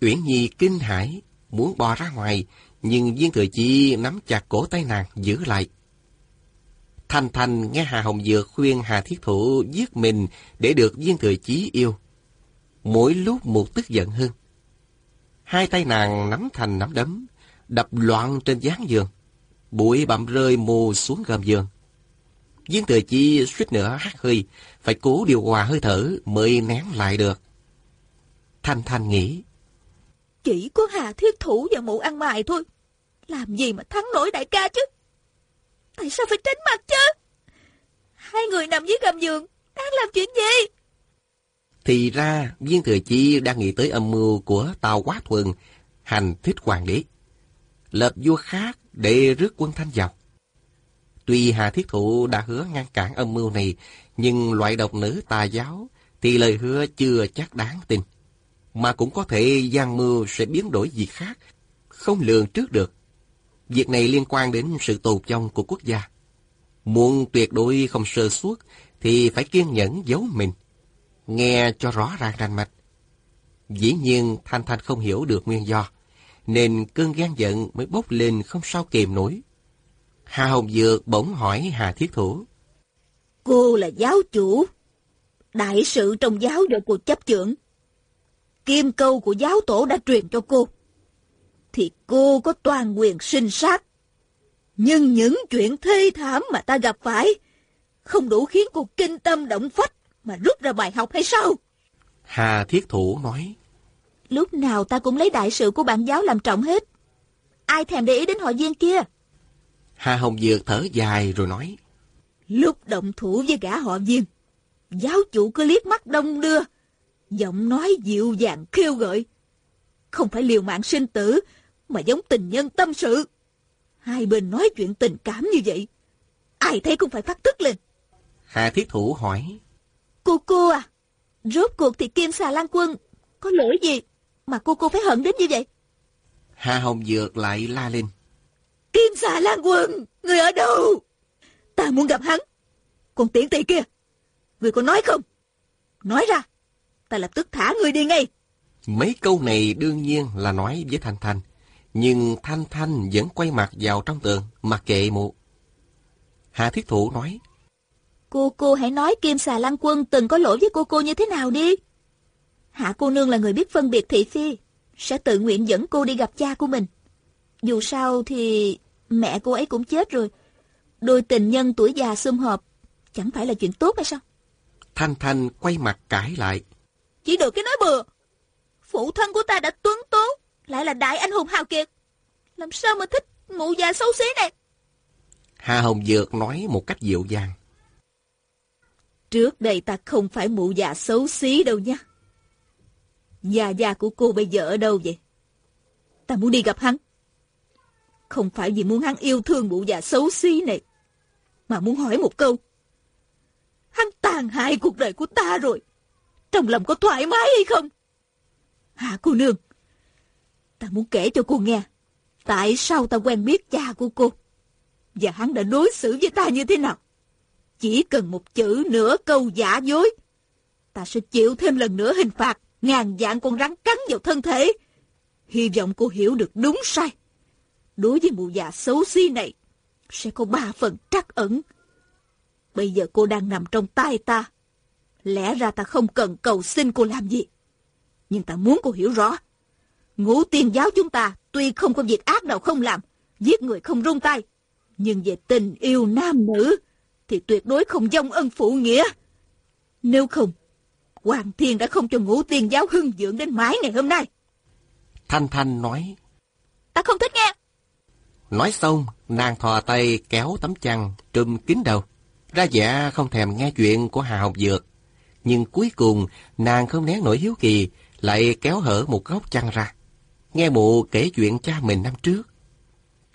A: Uyển Nhi kinh hãi, muốn bò ra ngoài, nhưng Viên Thừa Chi nắm chặt cổ tay nàng, giữ lại. Thanh Thanh nghe Hà Hồng Dược khuyên Hà Thiết Thủ giết mình để được Viên Thừa Chí yêu. Mỗi lúc một tức giận hơn. Hai tay nàng nắm thành nắm đấm, đập loạn trên gián giường. Bụi bặm rơi mù xuống gầm giường. Viên Thừa Chi suýt nữa hát hơi, phải cố điều hòa hơi thở mới nén lại được. Thanh Thanh nghĩ,
B: chỉ có Hà Thiết Thủ và mụ ăn mày thôi. Làm gì mà thắng nổi đại ca chứ? Tại sao phải tránh mặt chứ? Hai người nằm dưới gầm giường, đang làm chuyện gì?
A: Thì ra, viên thừa chi đang nghĩ tới âm mưu của Tào Quá Thuần, hành thích hoàng đế. Lập vua khác để rước quân thanh vào. Tuy Hà Thiết Thụ đã hứa ngăn cản âm mưu này, nhưng loại độc nữ tà giáo thì lời hứa chưa chắc đáng tin mà cũng có thể gian mưa sẽ biến đổi gì khác, không lường trước được. Việc này liên quan đến sự tồn vong của quốc gia. Muốn tuyệt đối không sơ suất thì phải kiên nhẫn giấu mình, nghe cho rõ ràng rành mạch. Dĩ nhiên Thanh Thanh không hiểu được nguyên do, nên cơn gan giận mới bốc lên không sao kìm nổi. Hà Hồng Dược bỗng hỏi Hà Thiết Thủ.
B: Cô là giáo chủ, đại sự trong giáo do cô chấp trưởng kim câu của giáo tổ đã truyền cho cô, thì cô có toàn quyền sinh sát. Nhưng những chuyện thê thảm mà ta gặp phải, không đủ khiến cô kinh tâm động phách mà rút ra bài học hay sao?
A: Hà Thiết Thủ nói,
B: Lúc nào ta cũng lấy đại sự của bạn giáo làm trọng hết. Ai thèm để ý đến họ viên kia?
A: Hà Hồng Dược thở dài rồi nói,
B: Lúc động thủ với gã họ viên, giáo chủ cứ liếc mắt đông đưa, Giọng nói dịu dàng khiêu gợi. Không phải liều mạng sinh tử, mà giống tình nhân tâm sự. Hai bên nói chuyện tình cảm như vậy. Ai thấy cũng phải phát tức lên.
A: Hà Thiết Thủ hỏi.
B: Cô cô à, rốt cuộc thì Kim Xà Lan Quân có lỗi gì mà cô cô phải hận đến như vậy?
A: Hà Hồng Dược lại la lên.
B: Kim Xà Lan Quân, người ở đâu? Ta muốn gặp hắn. Còn tiện tỳ kia, người có nói không? Nói ra ta lập tức thả người đi ngay.
A: Mấy câu này đương nhiên là nói với Thanh Thanh, nhưng Thanh Thanh vẫn quay mặt vào trong tường, mặc kệ mụ. Hạ Thiết Thụ nói,
B: Cô cô hãy nói Kim Xà Lăng Quân từng có lỗi với cô cô như thế nào đi. Hạ cô nương là người biết phân biệt thị phi, sẽ tự nguyện dẫn cô đi gặp cha của mình. Dù sao thì mẹ cô ấy cũng chết rồi. Đôi tình nhân tuổi già sum họp, chẳng phải là chuyện tốt hay sao?
A: Thanh Thanh quay mặt cãi lại.
B: Chỉ được cái nói bừa. Phụ thân của ta đã tuấn tố, lại là đại anh hùng hào kiệt. Làm sao mà thích mụ già xấu xí này?
A: Hà Hồng Dược nói một cách dịu dàng.
B: Trước đây ta không phải mụ già xấu xí đâu nha. Già già của cô bây giờ ở đâu vậy? Ta muốn đi gặp hắn. Không phải vì muốn hắn yêu thương mụ già xấu xí này, mà muốn hỏi một câu. Hắn tàn hại cuộc đời của ta rồi. Trong lòng có thoải mái hay không? Hạ cô nương, ta muốn kể cho cô nghe. Tại sao ta quen biết cha của cô? Và hắn đã đối xử với ta như thế nào? Chỉ cần một chữ nửa câu giả dối. Ta sẽ chịu thêm lần nữa hình phạt ngàn dạng con rắn cắn vào thân thể. Hy vọng cô hiểu được đúng sai. Đối với mụ già xấu xí này, sẽ có ba phần trắc ẩn. Bây giờ cô đang nằm trong tay ta. Lẽ ra ta không cần cầu xin cô làm gì. Nhưng ta muốn cô hiểu rõ. Ngũ tiên giáo chúng ta tuy không có việc ác nào không làm, giết người không rung tay. Nhưng về tình yêu nam nữ, thì tuyệt đối không dông ân phụ nghĩa. Nếu không, Hoàng Thiên đã không cho ngũ tiên giáo hưng dưỡng đến mãi ngày hôm nay.
A: Thanh Thanh nói.
B: Ta không thích nghe.
A: Nói xong, nàng thò tay kéo tấm chăn, trùm kín đầu. Ra vẻ không thèm nghe chuyện của Hà Học Dược. Nhưng cuối cùng, nàng không nén nổi hiếu kỳ, lại kéo hở một góc chăn ra. Nghe mụ kể chuyện cha mình năm trước.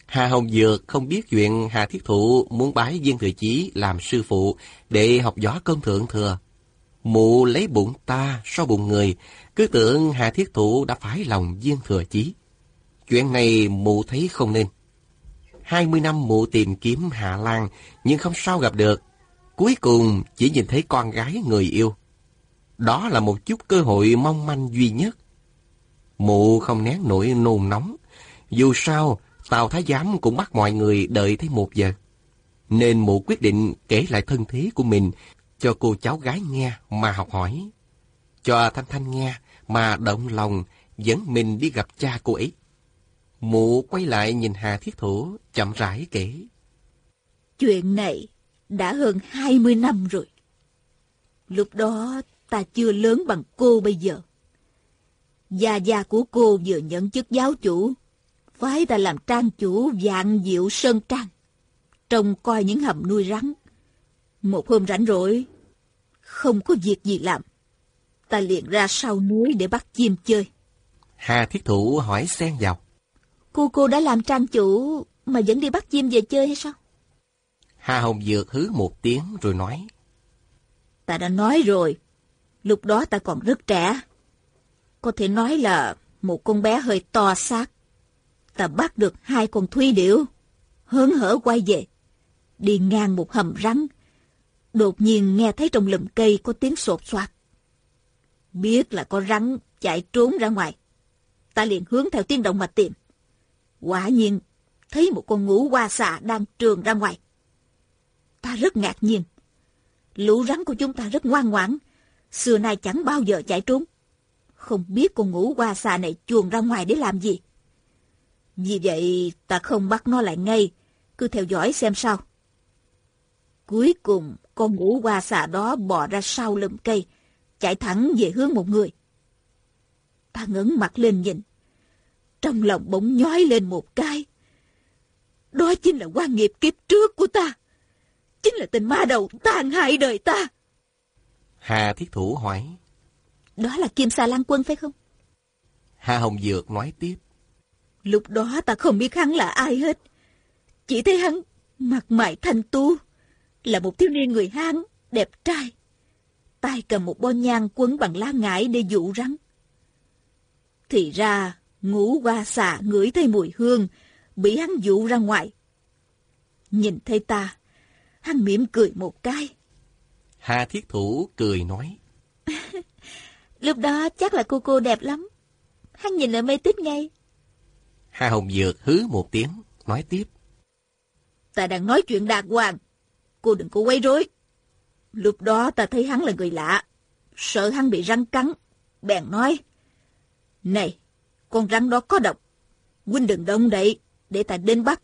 A: Hà Hồng Dược không biết chuyện Hà Thiết Thụ muốn bái Viên Thừa Chí làm sư phụ để học võ công thượng thừa. Mụ lấy bụng ta so bụng người, cứ tưởng Hà Thiết Thụ đã phải lòng Viên Thừa Chí. Chuyện này mụ thấy không nên. Hai mươi năm mụ tìm kiếm Hạ Lan, nhưng không sao gặp được. Cuối cùng chỉ nhìn thấy con gái người yêu. Đó là một chút cơ hội mong manh duy nhất. Mụ không nén nổi nôn nóng. Dù sao, Tào Thái Giám cũng bắt mọi người đợi thấy một giờ. Nên mụ quyết định kể lại thân thế của mình cho cô cháu gái nghe mà học hỏi. Cho Thanh Thanh nghe mà động lòng dẫn mình đi gặp cha cô ấy. Mụ quay lại nhìn Hà Thiết Thủ chậm rãi kể.
B: Chuyện này đã hơn hai mươi năm rồi. Lúc đó ta chưa lớn bằng cô bây giờ. Gia gia của cô vừa nhận chức giáo chủ, phái ta làm trang chủ dạng diệu sơn trang, trông coi những hầm nuôi rắn. Một hôm rảnh rỗi, không có việc gì làm, ta liền ra sau núi để bắt chim chơi.
A: Hà Thiết Thủ hỏi xen vào.
B: Cô cô đã làm trang chủ mà vẫn đi bắt chim về chơi hay sao?
A: Hà Hồng Dược hứ một tiếng rồi nói.
B: Ta đã nói rồi, lúc đó ta còn rất trẻ. Có thể nói là một con bé hơi to xác. Ta bắt được hai con thuy điểu, hớn hở quay về. Đi ngang một hầm rắn, đột nhiên nghe thấy trong lùm cây có tiếng sột soạt. Biết là có rắn chạy trốn ra ngoài. Ta liền hướng theo tiếng động mà tìm. Quả nhiên, thấy một con ngũ hoa xà đang trường ra ngoài. Ta rất ngạc nhiên. Lũ rắn của chúng ta rất ngoan ngoãn, xưa nay chẳng bao giờ chạy trốn. Không biết con ngũ qua xà này chuồn ra ngoài để làm gì. Vì vậy, ta không bắt nó lại ngay, cứ theo dõi xem sao. Cuối cùng, con ngũ qua xà đó bò ra sau lùm cây, chạy thẳng về hướng một người. Ta ngẩng mặt lên nhìn, trong lòng bỗng nhói lên một cái. Đó chính là quan nghiệp kiếp trước của ta. Chính là tình ma đầu tàn hại đời ta.
A: Hà Thiết Thủ hỏi.
B: Đó là Kim Sa Lan Quân phải không?
A: Hà Hồng Dược nói tiếp.
B: Lúc đó ta không biết hắn là ai hết. Chỉ thấy hắn mặt mày thanh tú, là một thiếu niên người Hán, đẹp trai. Tay cầm một bo nhang quấn bằng lá ngải để dụ rắn. Thì ra, ngủ qua xà ngửi thấy mùi hương, bị hắn dụ ra ngoài. Nhìn thấy ta, hắn mỉm cười một cái.
A: Hà Thiết Thủ cười nói. <laughs>
B: Lúc đó chắc là cô cô đẹp lắm. Hắn nhìn lại mê tít ngay.
A: Hà Hồng Dược hứ một tiếng, nói tiếp.
B: Ta đang nói chuyện đàng hoàng. Cô đừng có quay rối. Lúc đó ta thấy hắn là người lạ. Sợ hắn bị rắn cắn. Bèn nói. Này, con rắn đó có độc. Huynh đừng động đậy, để ta đến bắt.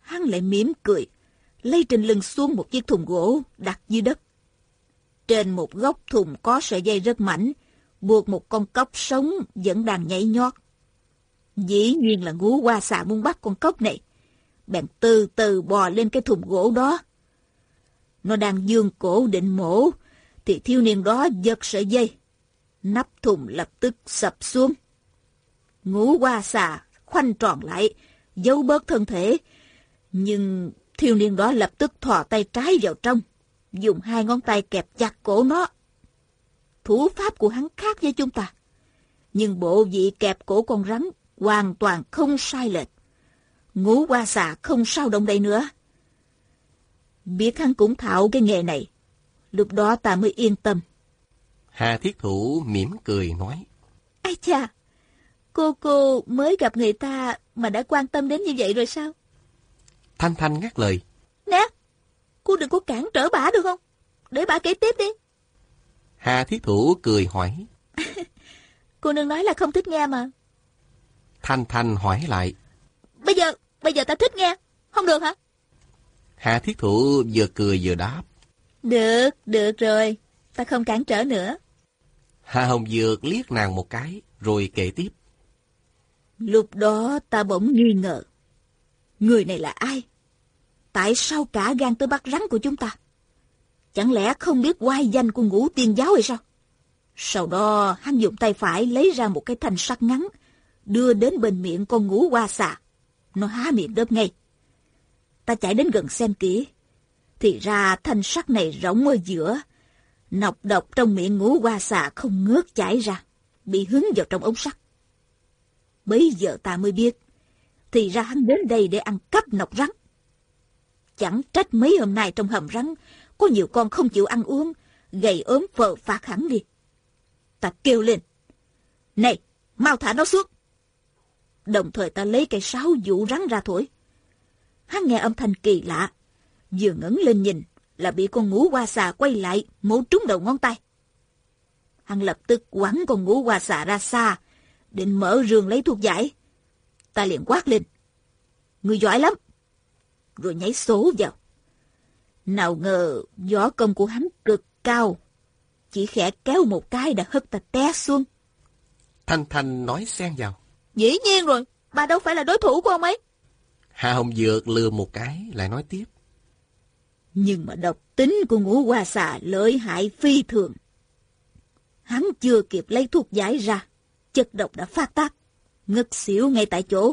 B: Hắn lại mỉm cười, lấy trên lưng xuống một chiếc thùng gỗ đặt dưới đất. Trên một góc thùng có sợi dây rất mảnh, buộc một con cóc sống vẫn đang nhảy nhót. Dĩ nhiên là ngũ qua xạ muốn bắt con cóc này. Bèn từ từ bò lên cái thùng gỗ đó. Nó đang dương cổ định mổ, thì thiếu niên đó giật sợi dây. Nắp thùng lập tức sập xuống. Ngũ qua xà khoanh tròn lại, giấu bớt thân thể. Nhưng thiếu niên đó lập tức thò tay trái vào trong, dùng hai ngón tay kẹp chặt cổ nó. Thủ pháp của hắn khác với chúng ta. Nhưng bộ vị kẹp cổ con rắn hoàn toàn không sai lệch. Ngũ qua xà không sao động đây nữa. Biết hắn cũng thạo cái nghề này. Lúc đó ta mới yên tâm.
A: Hà Thiết Thủ mỉm cười nói.
B: Ai cha, cô cô mới gặp người ta mà đã quan tâm đến như vậy rồi sao?
A: Thanh Thanh ngắt lời.
B: Nè, cô đừng có cản trở bà được không? Để bà kể tiếp đi.
A: Hà Thiết Thủ cười hỏi. <laughs>
B: cô nương nói là không thích nghe mà.
A: Thanh Thanh hỏi lại.
B: Bây giờ, bây giờ ta thích nghe. Không được hả?
A: Hà Thiết Thủ vừa cười vừa đáp.
B: Được, được rồi. Ta không cản trở nữa.
A: Hà Hồng Dược liếc nàng một cái, rồi kể tiếp.
B: Lúc đó ta bỗng nghi ngờ. Người này là ai? Tại sao cả gan tới bắt rắn của chúng ta? Chẳng lẽ không biết oai danh của ngũ tiên giáo hay sao? Sau đó hắn dùng tay phải lấy ra một cái thanh sắt ngắn, đưa đến bên miệng con ngũ qua xà. Nó há miệng đớp ngay. Ta chạy đến gần xem kỹ. Thì ra thanh sắt này rỗng ở giữa. Nọc độc trong miệng ngũ qua xà không ngớt chảy ra, bị hứng vào trong ống sắt. Bây giờ ta mới biết, thì ra hắn đến đây để ăn cắp nọc rắn. Chẳng trách mấy hôm nay trong hầm rắn, có nhiều con không chịu ăn uống, gầy ốm phờ phạt hẳn đi. Ta kêu lên, này, mau thả nó xuống. Đồng thời ta lấy cây sáo dụ rắn ra thổi. Hắn nghe âm thanh kỳ lạ, vừa ngẩng lên nhìn là bị con ngũ hoa xà quay lại mổ trúng đầu ngón tay. Hắn lập tức quẳng con ngũ hoa xà ra xa, định mở rường lấy thuốc giải. Ta liền quát lên. Người giỏi lắm. Rồi nhảy số vào. Nào ngờ gió công của hắn cực cao. Chỉ khẽ kéo một cái đã hất ta té xuống.
A: Thanh Thanh nói xen vào.
B: Dĩ nhiên rồi, bà đâu phải là đối thủ của ông ấy.
A: Hà Hồng Dược lừa một cái, lại nói tiếp.
B: Nhưng mà độc tính của ngũ hoa xà lợi hại phi thường. Hắn chưa kịp lấy thuốc giải ra, chất độc đã phát tác, ngất xỉu ngay tại chỗ.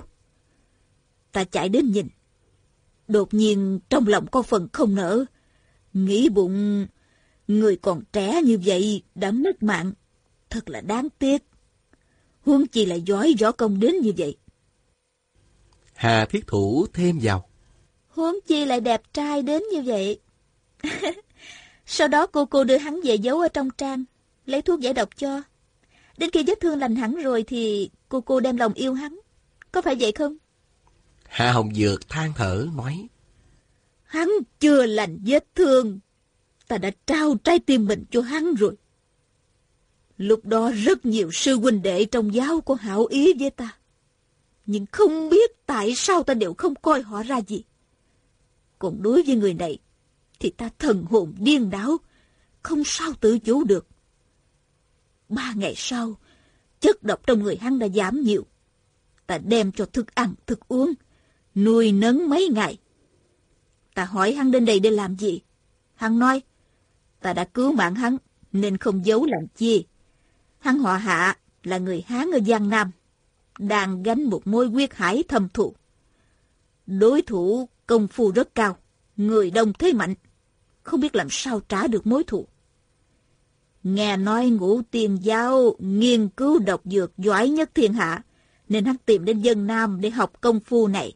B: Ta chạy đến nhìn. Đột nhiên trong lòng có phần không nở, nghĩ bụng người còn trẻ như vậy đã mất mạng, thật là đáng tiếc. Huống chi là giỏi võ công đến như vậy.
A: Hà Thiết Thủ thêm vào.
B: Huống chi lại đẹp trai đến như vậy. <laughs> Sau đó cô cô đưa hắn về giấu ở trong trang, lấy thuốc giải độc cho. Đến khi vết thương lành hẳn rồi thì cô cô đem lòng yêu hắn. Có phải vậy không?
A: Hà Hồng Dược than thở nói.
B: Hắn chưa lành vết thương. Ta đã trao trái tim mình cho hắn rồi. Lúc đó rất nhiều sư huynh đệ trong giáo có hảo ý với ta. Nhưng không biết tại sao ta đều không coi họ ra gì. Còn đối với người này, thì ta thần hồn điên đảo, không sao tự chủ được. Ba ngày sau, chất độc trong người hắn đã giảm nhiều. Ta đem cho thức ăn, thức uống, nuôi nấng mấy ngày. Ta hỏi hắn đến đây để làm gì? Hắn nói, ta đã cứu mạng hắn, nên không giấu làm chi. Hắn họ hạ là người Hán ở Giang Nam, đang gánh một mối quyết hải thâm thụ, Đối thủ công phu rất cao, người đông thế mạnh, không biết làm sao trả được mối thù. Nghe nói ngũ tiền giáo nghiên cứu độc dược giỏi nhất thiên hạ, nên hắn tìm đến dân Nam để học công phu này.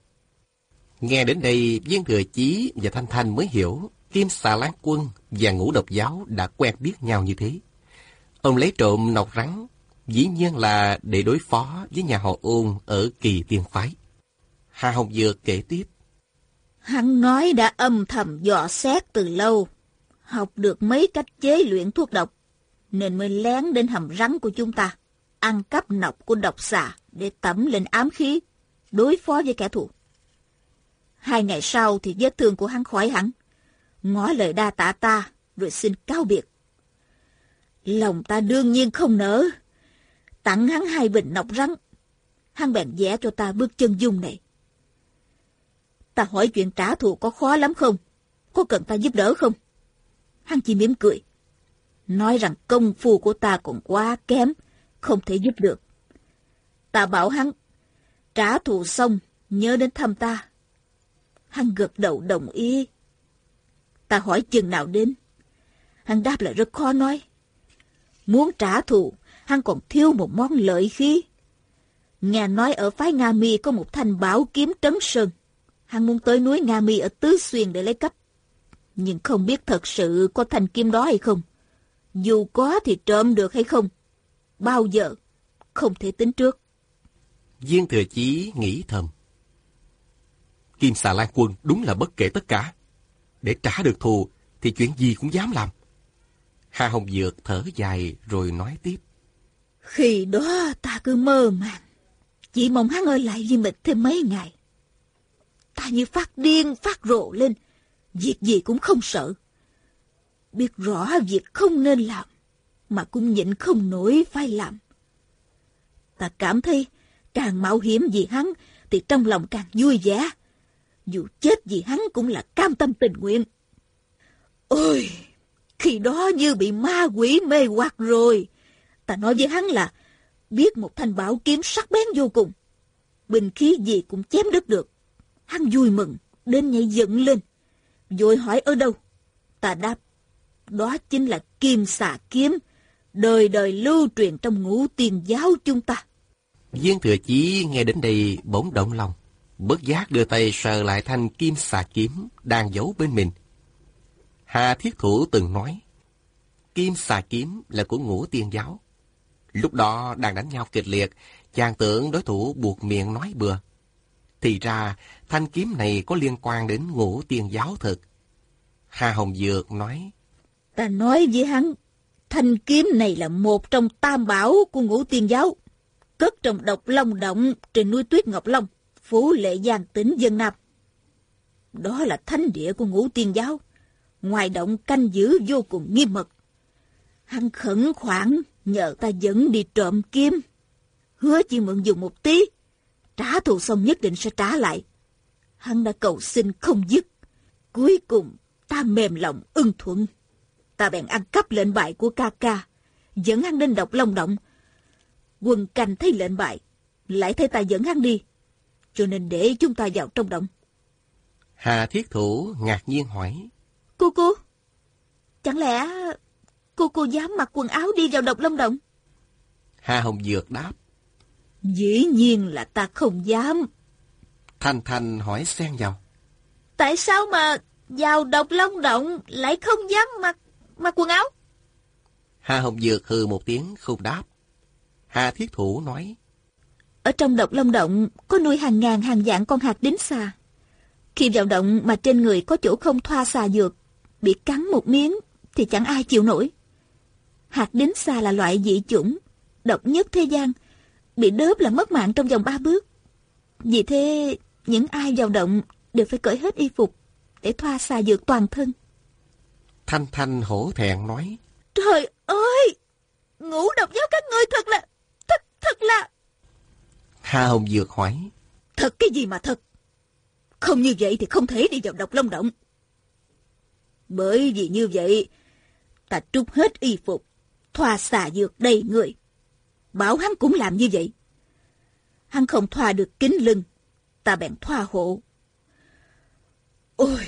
A: Nghe đến đây, Viên Thừa Chí và Thanh Thanh mới hiểu Kim xà lan quân và ngũ độc giáo đã quen biết nhau như thế. Ông lấy trộm nọc rắn, Dĩ nhiên là để đối phó với nhà họ ôn ở kỳ tiên phái. Hà Hồng Dược kể tiếp.
B: Hắn nói đã âm thầm dò xét từ lâu, học được mấy cách chế luyện thuốc độc, nên mới lén đến hầm rắn của chúng ta, ăn cắp nọc của độc xà để tẩm lên ám khí, đối phó với kẻ thù. Hai ngày sau thì vết thương của hắn khỏi hẳn, ngỏ lời đa tạ ta, rồi xin cáo biệt. Lòng ta đương nhiên không nỡ, tặng hắn hai bình nọc rắn. Hắn bèn vẽ cho ta bước chân dung này. Ta hỏi chuyện trả thù có khó lắm không? Có cần ta giúp đỡ không? Hắn chỉ mỉm cười. Nói rằng công phu của ta còn quá kém, không thể giúp được. Ta bảo hắn, trả thù xong, nhớ đến thăm ta. Hắn gật đầu đồng ý. Ta hỏi chừng nào đến. Hắn đáp lại rất khó nói. Muốn trả thù, hắn còn thiếu một món lợi khí. Nghe nói ở phái Nga Mi có một thanh bảo kiếm trấn sơn. Hắn muốn tới núi Nga Mi ở Tứ Xuyên để lấy cấp. Nhưng không biết thật sự có thanh kiếm đó hay không. Dù có thì trộm được hay không. Bao giờ? Không thể tính trước.
A: Viên Thừa Chí nghĩ thầm. Kim xà lan quân đúng là bất kể tất cả. Để trả được thù thì chuyện gì cũng dám làm. Hà Hồng Dược thở dài rồi nói tiếp.
B: Khi đó ta cứ mơ màng. Chỉ mong hắn ở lại với mình thêm mấy ngày. Ta như phát điên, phát rộ lên. Việc gì cũng không sợ. Biết rõ việc không nên làm. Mà cũng nhịn không nổi phải làm. Ta cảm thấy càng mạo hiểm vì hắn thì trong lòng càng vui vẻ. Dù chết vì hắn cũng là cam tâm tình nguyện. Ôi! Khi đó như bị ma quỷ mê hoặc rồi. Ta nói với hắn là biết một thanh bảo kiếm sắc bén vô cùng. Bình khí gì cũng chém đứt được. Hắn vui mừng, đến nhảy dựng lên. Rồi hỏi ở đâu? Ta đáp, đó chính là kim xà kiếm, đời đời lưu truyền trong ngũ tiền giáo chúng ta.
A: Viên thừa chí nghe đến đây bỗng động lòng, bất giác đưa tay sờ lại thanh kim xà kiếm đang giấu bên mình. Hà Thiết Thủ từng nói, kim xà kiếm là của ngũ tiên giáo. Lúc đó đang đánh nhau kịch liệt, chàng tưởng đối thủ buộc miệng nói bừa. Thì ra, thanh kiếm này có liên quan đến ngũ tiên giáo thực. Hà Hồng Dược nói,
B: Ta nói với hắn, thanh kiếm này là một trong tam bảo của ngũ tiên giáo. Cất trong độc long động trên núi tuyết Ngọc Long, phủ lệ giang tỉnh dân Nạp. Đó là thánh địa của ngũ tiên giáo. Ngoài động canh giữ vô cùng nghiêm mật. Hắn khẩn khoản nhờ ta dẫn đi trộm kim Hứa chỉ mượn dùng một tí. Trả thù xong nhất định sẽ trả lại. Hắn đã cầu xin không dứt. Cuối cùng, ta mềm lòng ưng thuận. Ta bèn ăn cắp lệnh bại của ca ca. Dẫn hắn đến độc long động. Quân canh thấy lệnh bại. Lại thấy ta dẫn hắn đi. Cho nên để chúng ta vào trong động.
A: Hà Thiết Thủ ngạc nhiên hỏi.
B: Cô cô, chẳng lẽ cô cô dám mặc quần áo đi vào độc long động?
A: Hà Hồng Dược đáp.
B: Dĩ nhiên là ta không dám.
A: Thanh Thanh hỏi xen vào.
B: Tại sao mà vào độc long động lại không dám mặc mặc quần áo?
A: Hà Hồng Dược hừ một tiếng không đáp. Hà Thiết Thủ nói.
B: Ở trong độc long động có nuôi hàng ngàn hàng vạn con hạt đính xà. Khi vào động mà trên người có chỗ không thoa xà dược, bị cắn một miếng thì chẳng ai chịu nổi. Hạt đính xà là loại dị chủng, độc nhất thế gian, bị đớp là mất mạng trong vòng ba bước. Vì thế, những ai vào động đều phải cởi hết y phục để thoa xà dược toàn thân.
A: Thanh Thanh hổ thẹn nói.
B: Trời ơi! Ngũ độc giáo các ngươi thật là... Thật, thật là...
A: Hà Hồng Dược hỏi.
B: Thật cái gì mà thật? Không như vậy thì không thể đi vào độc long động. Bởi vì như vậy, ta trút hết y phục, thoa xà dược đầy người. Bảo hắn cũng làm như vậy. Hắn không thoa được kính lưng, ta bèn thoa hộ. Ôi,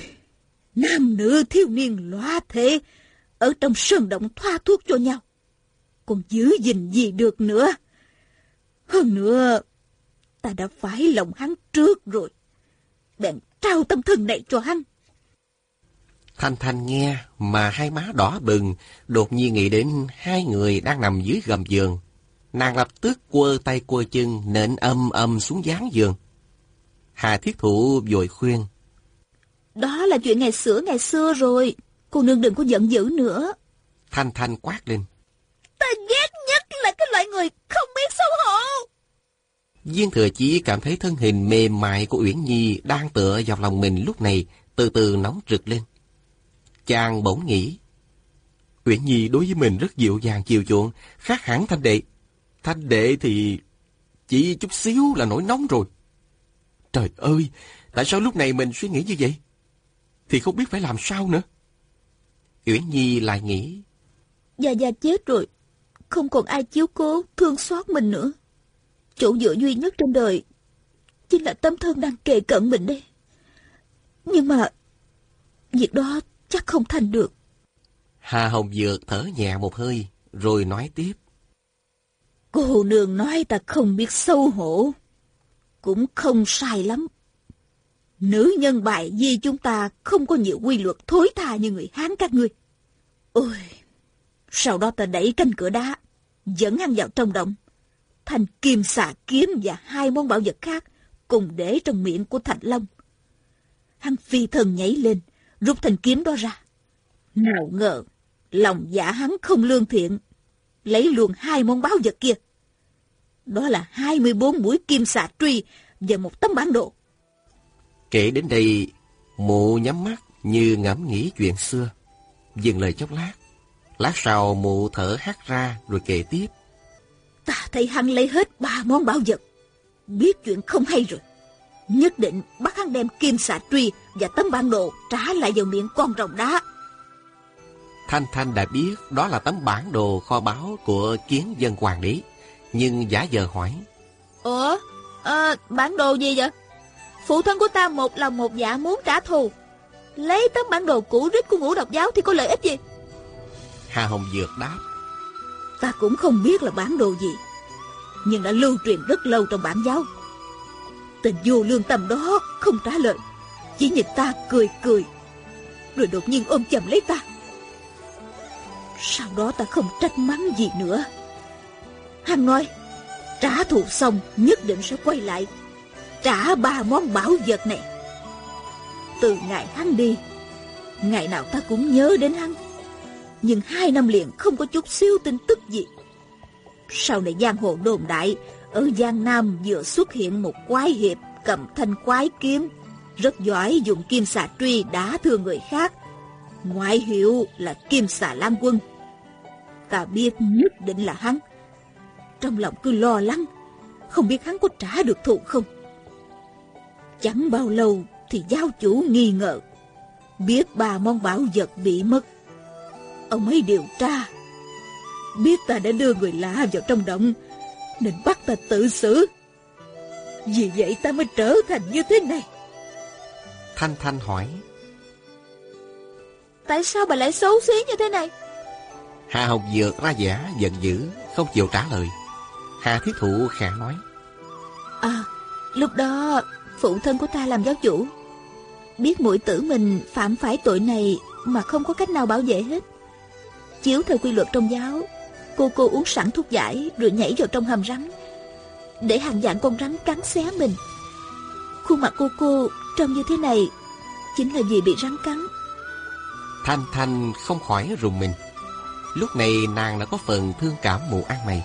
B: nam nữ thiếu niên loa thế, ở trong sơn động thoa thuốc cho nhau. Còn giữ gìn gì được nữa. Hơn nữa, ta đã phải lòng hắn trước rồi. Bèn trao tâm thần này cho hắn.
A: Thanh Thanh nghe mà hai má đỏ bừng, đột nhiên nghĩ đến hai người đang nằm dưới gầm giường. Nàng lập tức quơ tay quơ chân nện âm âm xuống gián giường. Hà thiết thụ vội khuyên.
B: Đó là chuyện ngày xưa ngày xưa rồi. Cô nương đừng có giận dữ nữa.
A: Thanh Thanh quát lên.
B: Ta ghét nhất là cái loại người không biết xấu hổ.
A: Viên thừa chí cảm thấy thân hình mềm mại của Uyển Nhi đang tựa vào lòng mình lúc này từ từ nóng rực lên. Chàng bỗng nghĩ. Uyển Nhi đối với mình rất dịu dàng chiều chuộng, khác hẳn Thanh Đệ. Thanh Đệ thì chỉ chút xíu là nổi nóng rồi. Trời ơi, tại sao lúc này mình suy nghĩ như vậy? Thì không biết phải làm sao nữa. Uyển Nhi lại nghĩ.
B: Gia Gia chết rồi, không còn ai chiếu cố, thương xót mình nữa. Chỗ dựa duy nhất trên đời chính là tấm thân đang kề cận mình đây. Nhưng mà việc đó chắc không thành được.
A: Hà Hồng Dược thở nhẹ một hơi, rồi nói tiếp.
B: Cô nương nói ta không biết xấu hổ. Cũng không sai lắm. Nữ nhân bài di chúng ta không có nhiều quy luật thối tha như người Hán các ngươi. Ôi, sau đó ta đẩy cánh cửa đá, dẫn hắn vào trong động. Thành kim xà kiếm và hai món bảo vật khác cùng để trong miệng của Thạch Long. Hắn phi thần nhảy lên, rút thanh kiếm đó ra. Nào ngờ, lòng dạ hắn không lương thiện, lấy luôn hai món báo vật kia. Đó là 24 mũi kim xà truy và một tấm bản đồ.
A: Kể đến đây, mụ nhắm mắt như ngẫm nghĩ chuyện xưa. Dừng lời chốc lát. Lát sau mụ thở hắt ra rồi kể tiếp.
B: Ta thấy hắn lấy hết ba món bảo vật. Biết chuyện không hay rồi. Nhất định bắt hắn đem kim xà truy và tấm bản đồ trả lại vào miệng con rồng đá.
A: Thanh Thanh đã biết đó là tấm bản đồ kho báu của kiến dân hoàng đế. Nhưng giả giờ hỏi.
B: Ủa? À, bản đồ gì vậy? Phụ thân của ta một lòng một dạ muốn trả thù. Lấy tấm bản đồ cũ rích của ngũ độc giáo thì có lợi ích gì?
A: Hà Hồng Dược đáp.
B: Ta cũng không biết là bán đồ gì. Nhưng đã lưu truyền rất lâu trong bản giáo. Tình vô lương tâm đó không trả lời. Chỉ nhìn ta cười cười. Rồi đột nhiên ôm chầm lấy ta. Sau đó ta không trách mắng gì nữa. Hắn nói, trả thù xong nhất định sẽ quay lại. Trả ba món bảo vật này. Từ ngày hắn đi, ngày nào ta cũng nhớ đến hắn. Nhưng hai năm liền không có chút xíu tin tức gì. Sau này giang hồ đồn đại, ở Giang Nam vừa xuất hiện một quái hiệp cầm thanh quái kiếm, rất giỏi dùng kim xà truy đá thương người khác. Ngoại hiệu là kim xà lam quân. Ta biết nhất định là hắn. Trong lòng cứ lo lắng, không biết hắn có trả được thù không. Chẳng bao lâu thì giáo chủ nghi ngờ, biết bà món bảo vật bị mất. Ông ấy điều tra, biết ta đã đưa người lạ vào trong động, nên bắt ta tự xử. Vì vậy ta mới trở thành như thế này.
A: Thanh Thanh hỏi.
B: Tại sao bà lại xấu xí như thế này?
A: Hà Hồng Dược ra vẻ giận dữ, không chịu trả lời. Hà Thiết Thụ khẽ nói.
B: À, lúc đó phụ thân của ta làm giáo chủ. Biết mũi tử mình phạm phải tội này mà không có cách nào bảo vệ hết. Chiếu theo quy luật trong giáo, cô cô uống sẵn thuốc giải rồi nhảy vào trong hầm rắn. Để hàng dạng con rắn cắn xé mình. Khuôn mặt cô cô trông như thế này chính là vì bị rắn cắn.
A: Thanh Thanh không khỏi rùng mình. Lúc này nàng đã có phần thương cảm mụ ăn mày.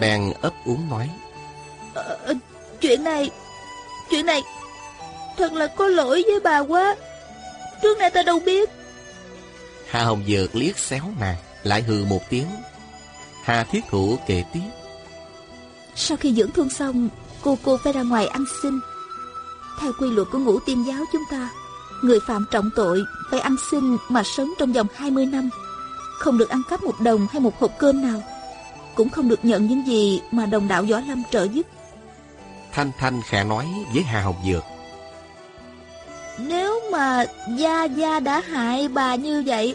A: Bèn ấp úng nói.
B: Ờ, chuyện này, chuyện này thật là có lỗi với bà quá. Trước nay ta đâu biết.
A: Hà Hồng Dược liếc xéo nàng, lại hừ một tiếng. Hà Thiết Thụ kể tiếp.
B: Sau khi dưỡng thương xong, cô cô phải ra ngoài ăn xin. Theo quy luật của ngũ tiên giáo chúng ta, người phạm trọng tội phải ăn xin mà sống trong vòng 20 năm. Không được ăn cắp một đồng hay một hộp cơm nào. Cũng không được nhận những gì mà đồng đạo Võ Lâm trợ giúp.
A: Thanh Thanh khẽ nói với Hà Hồng Dược.
B: Nếu mà Gia Gia đã hại bà như vậy,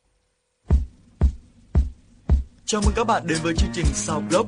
D: Chào mừng các bạn đến với chương trình Sao Blog.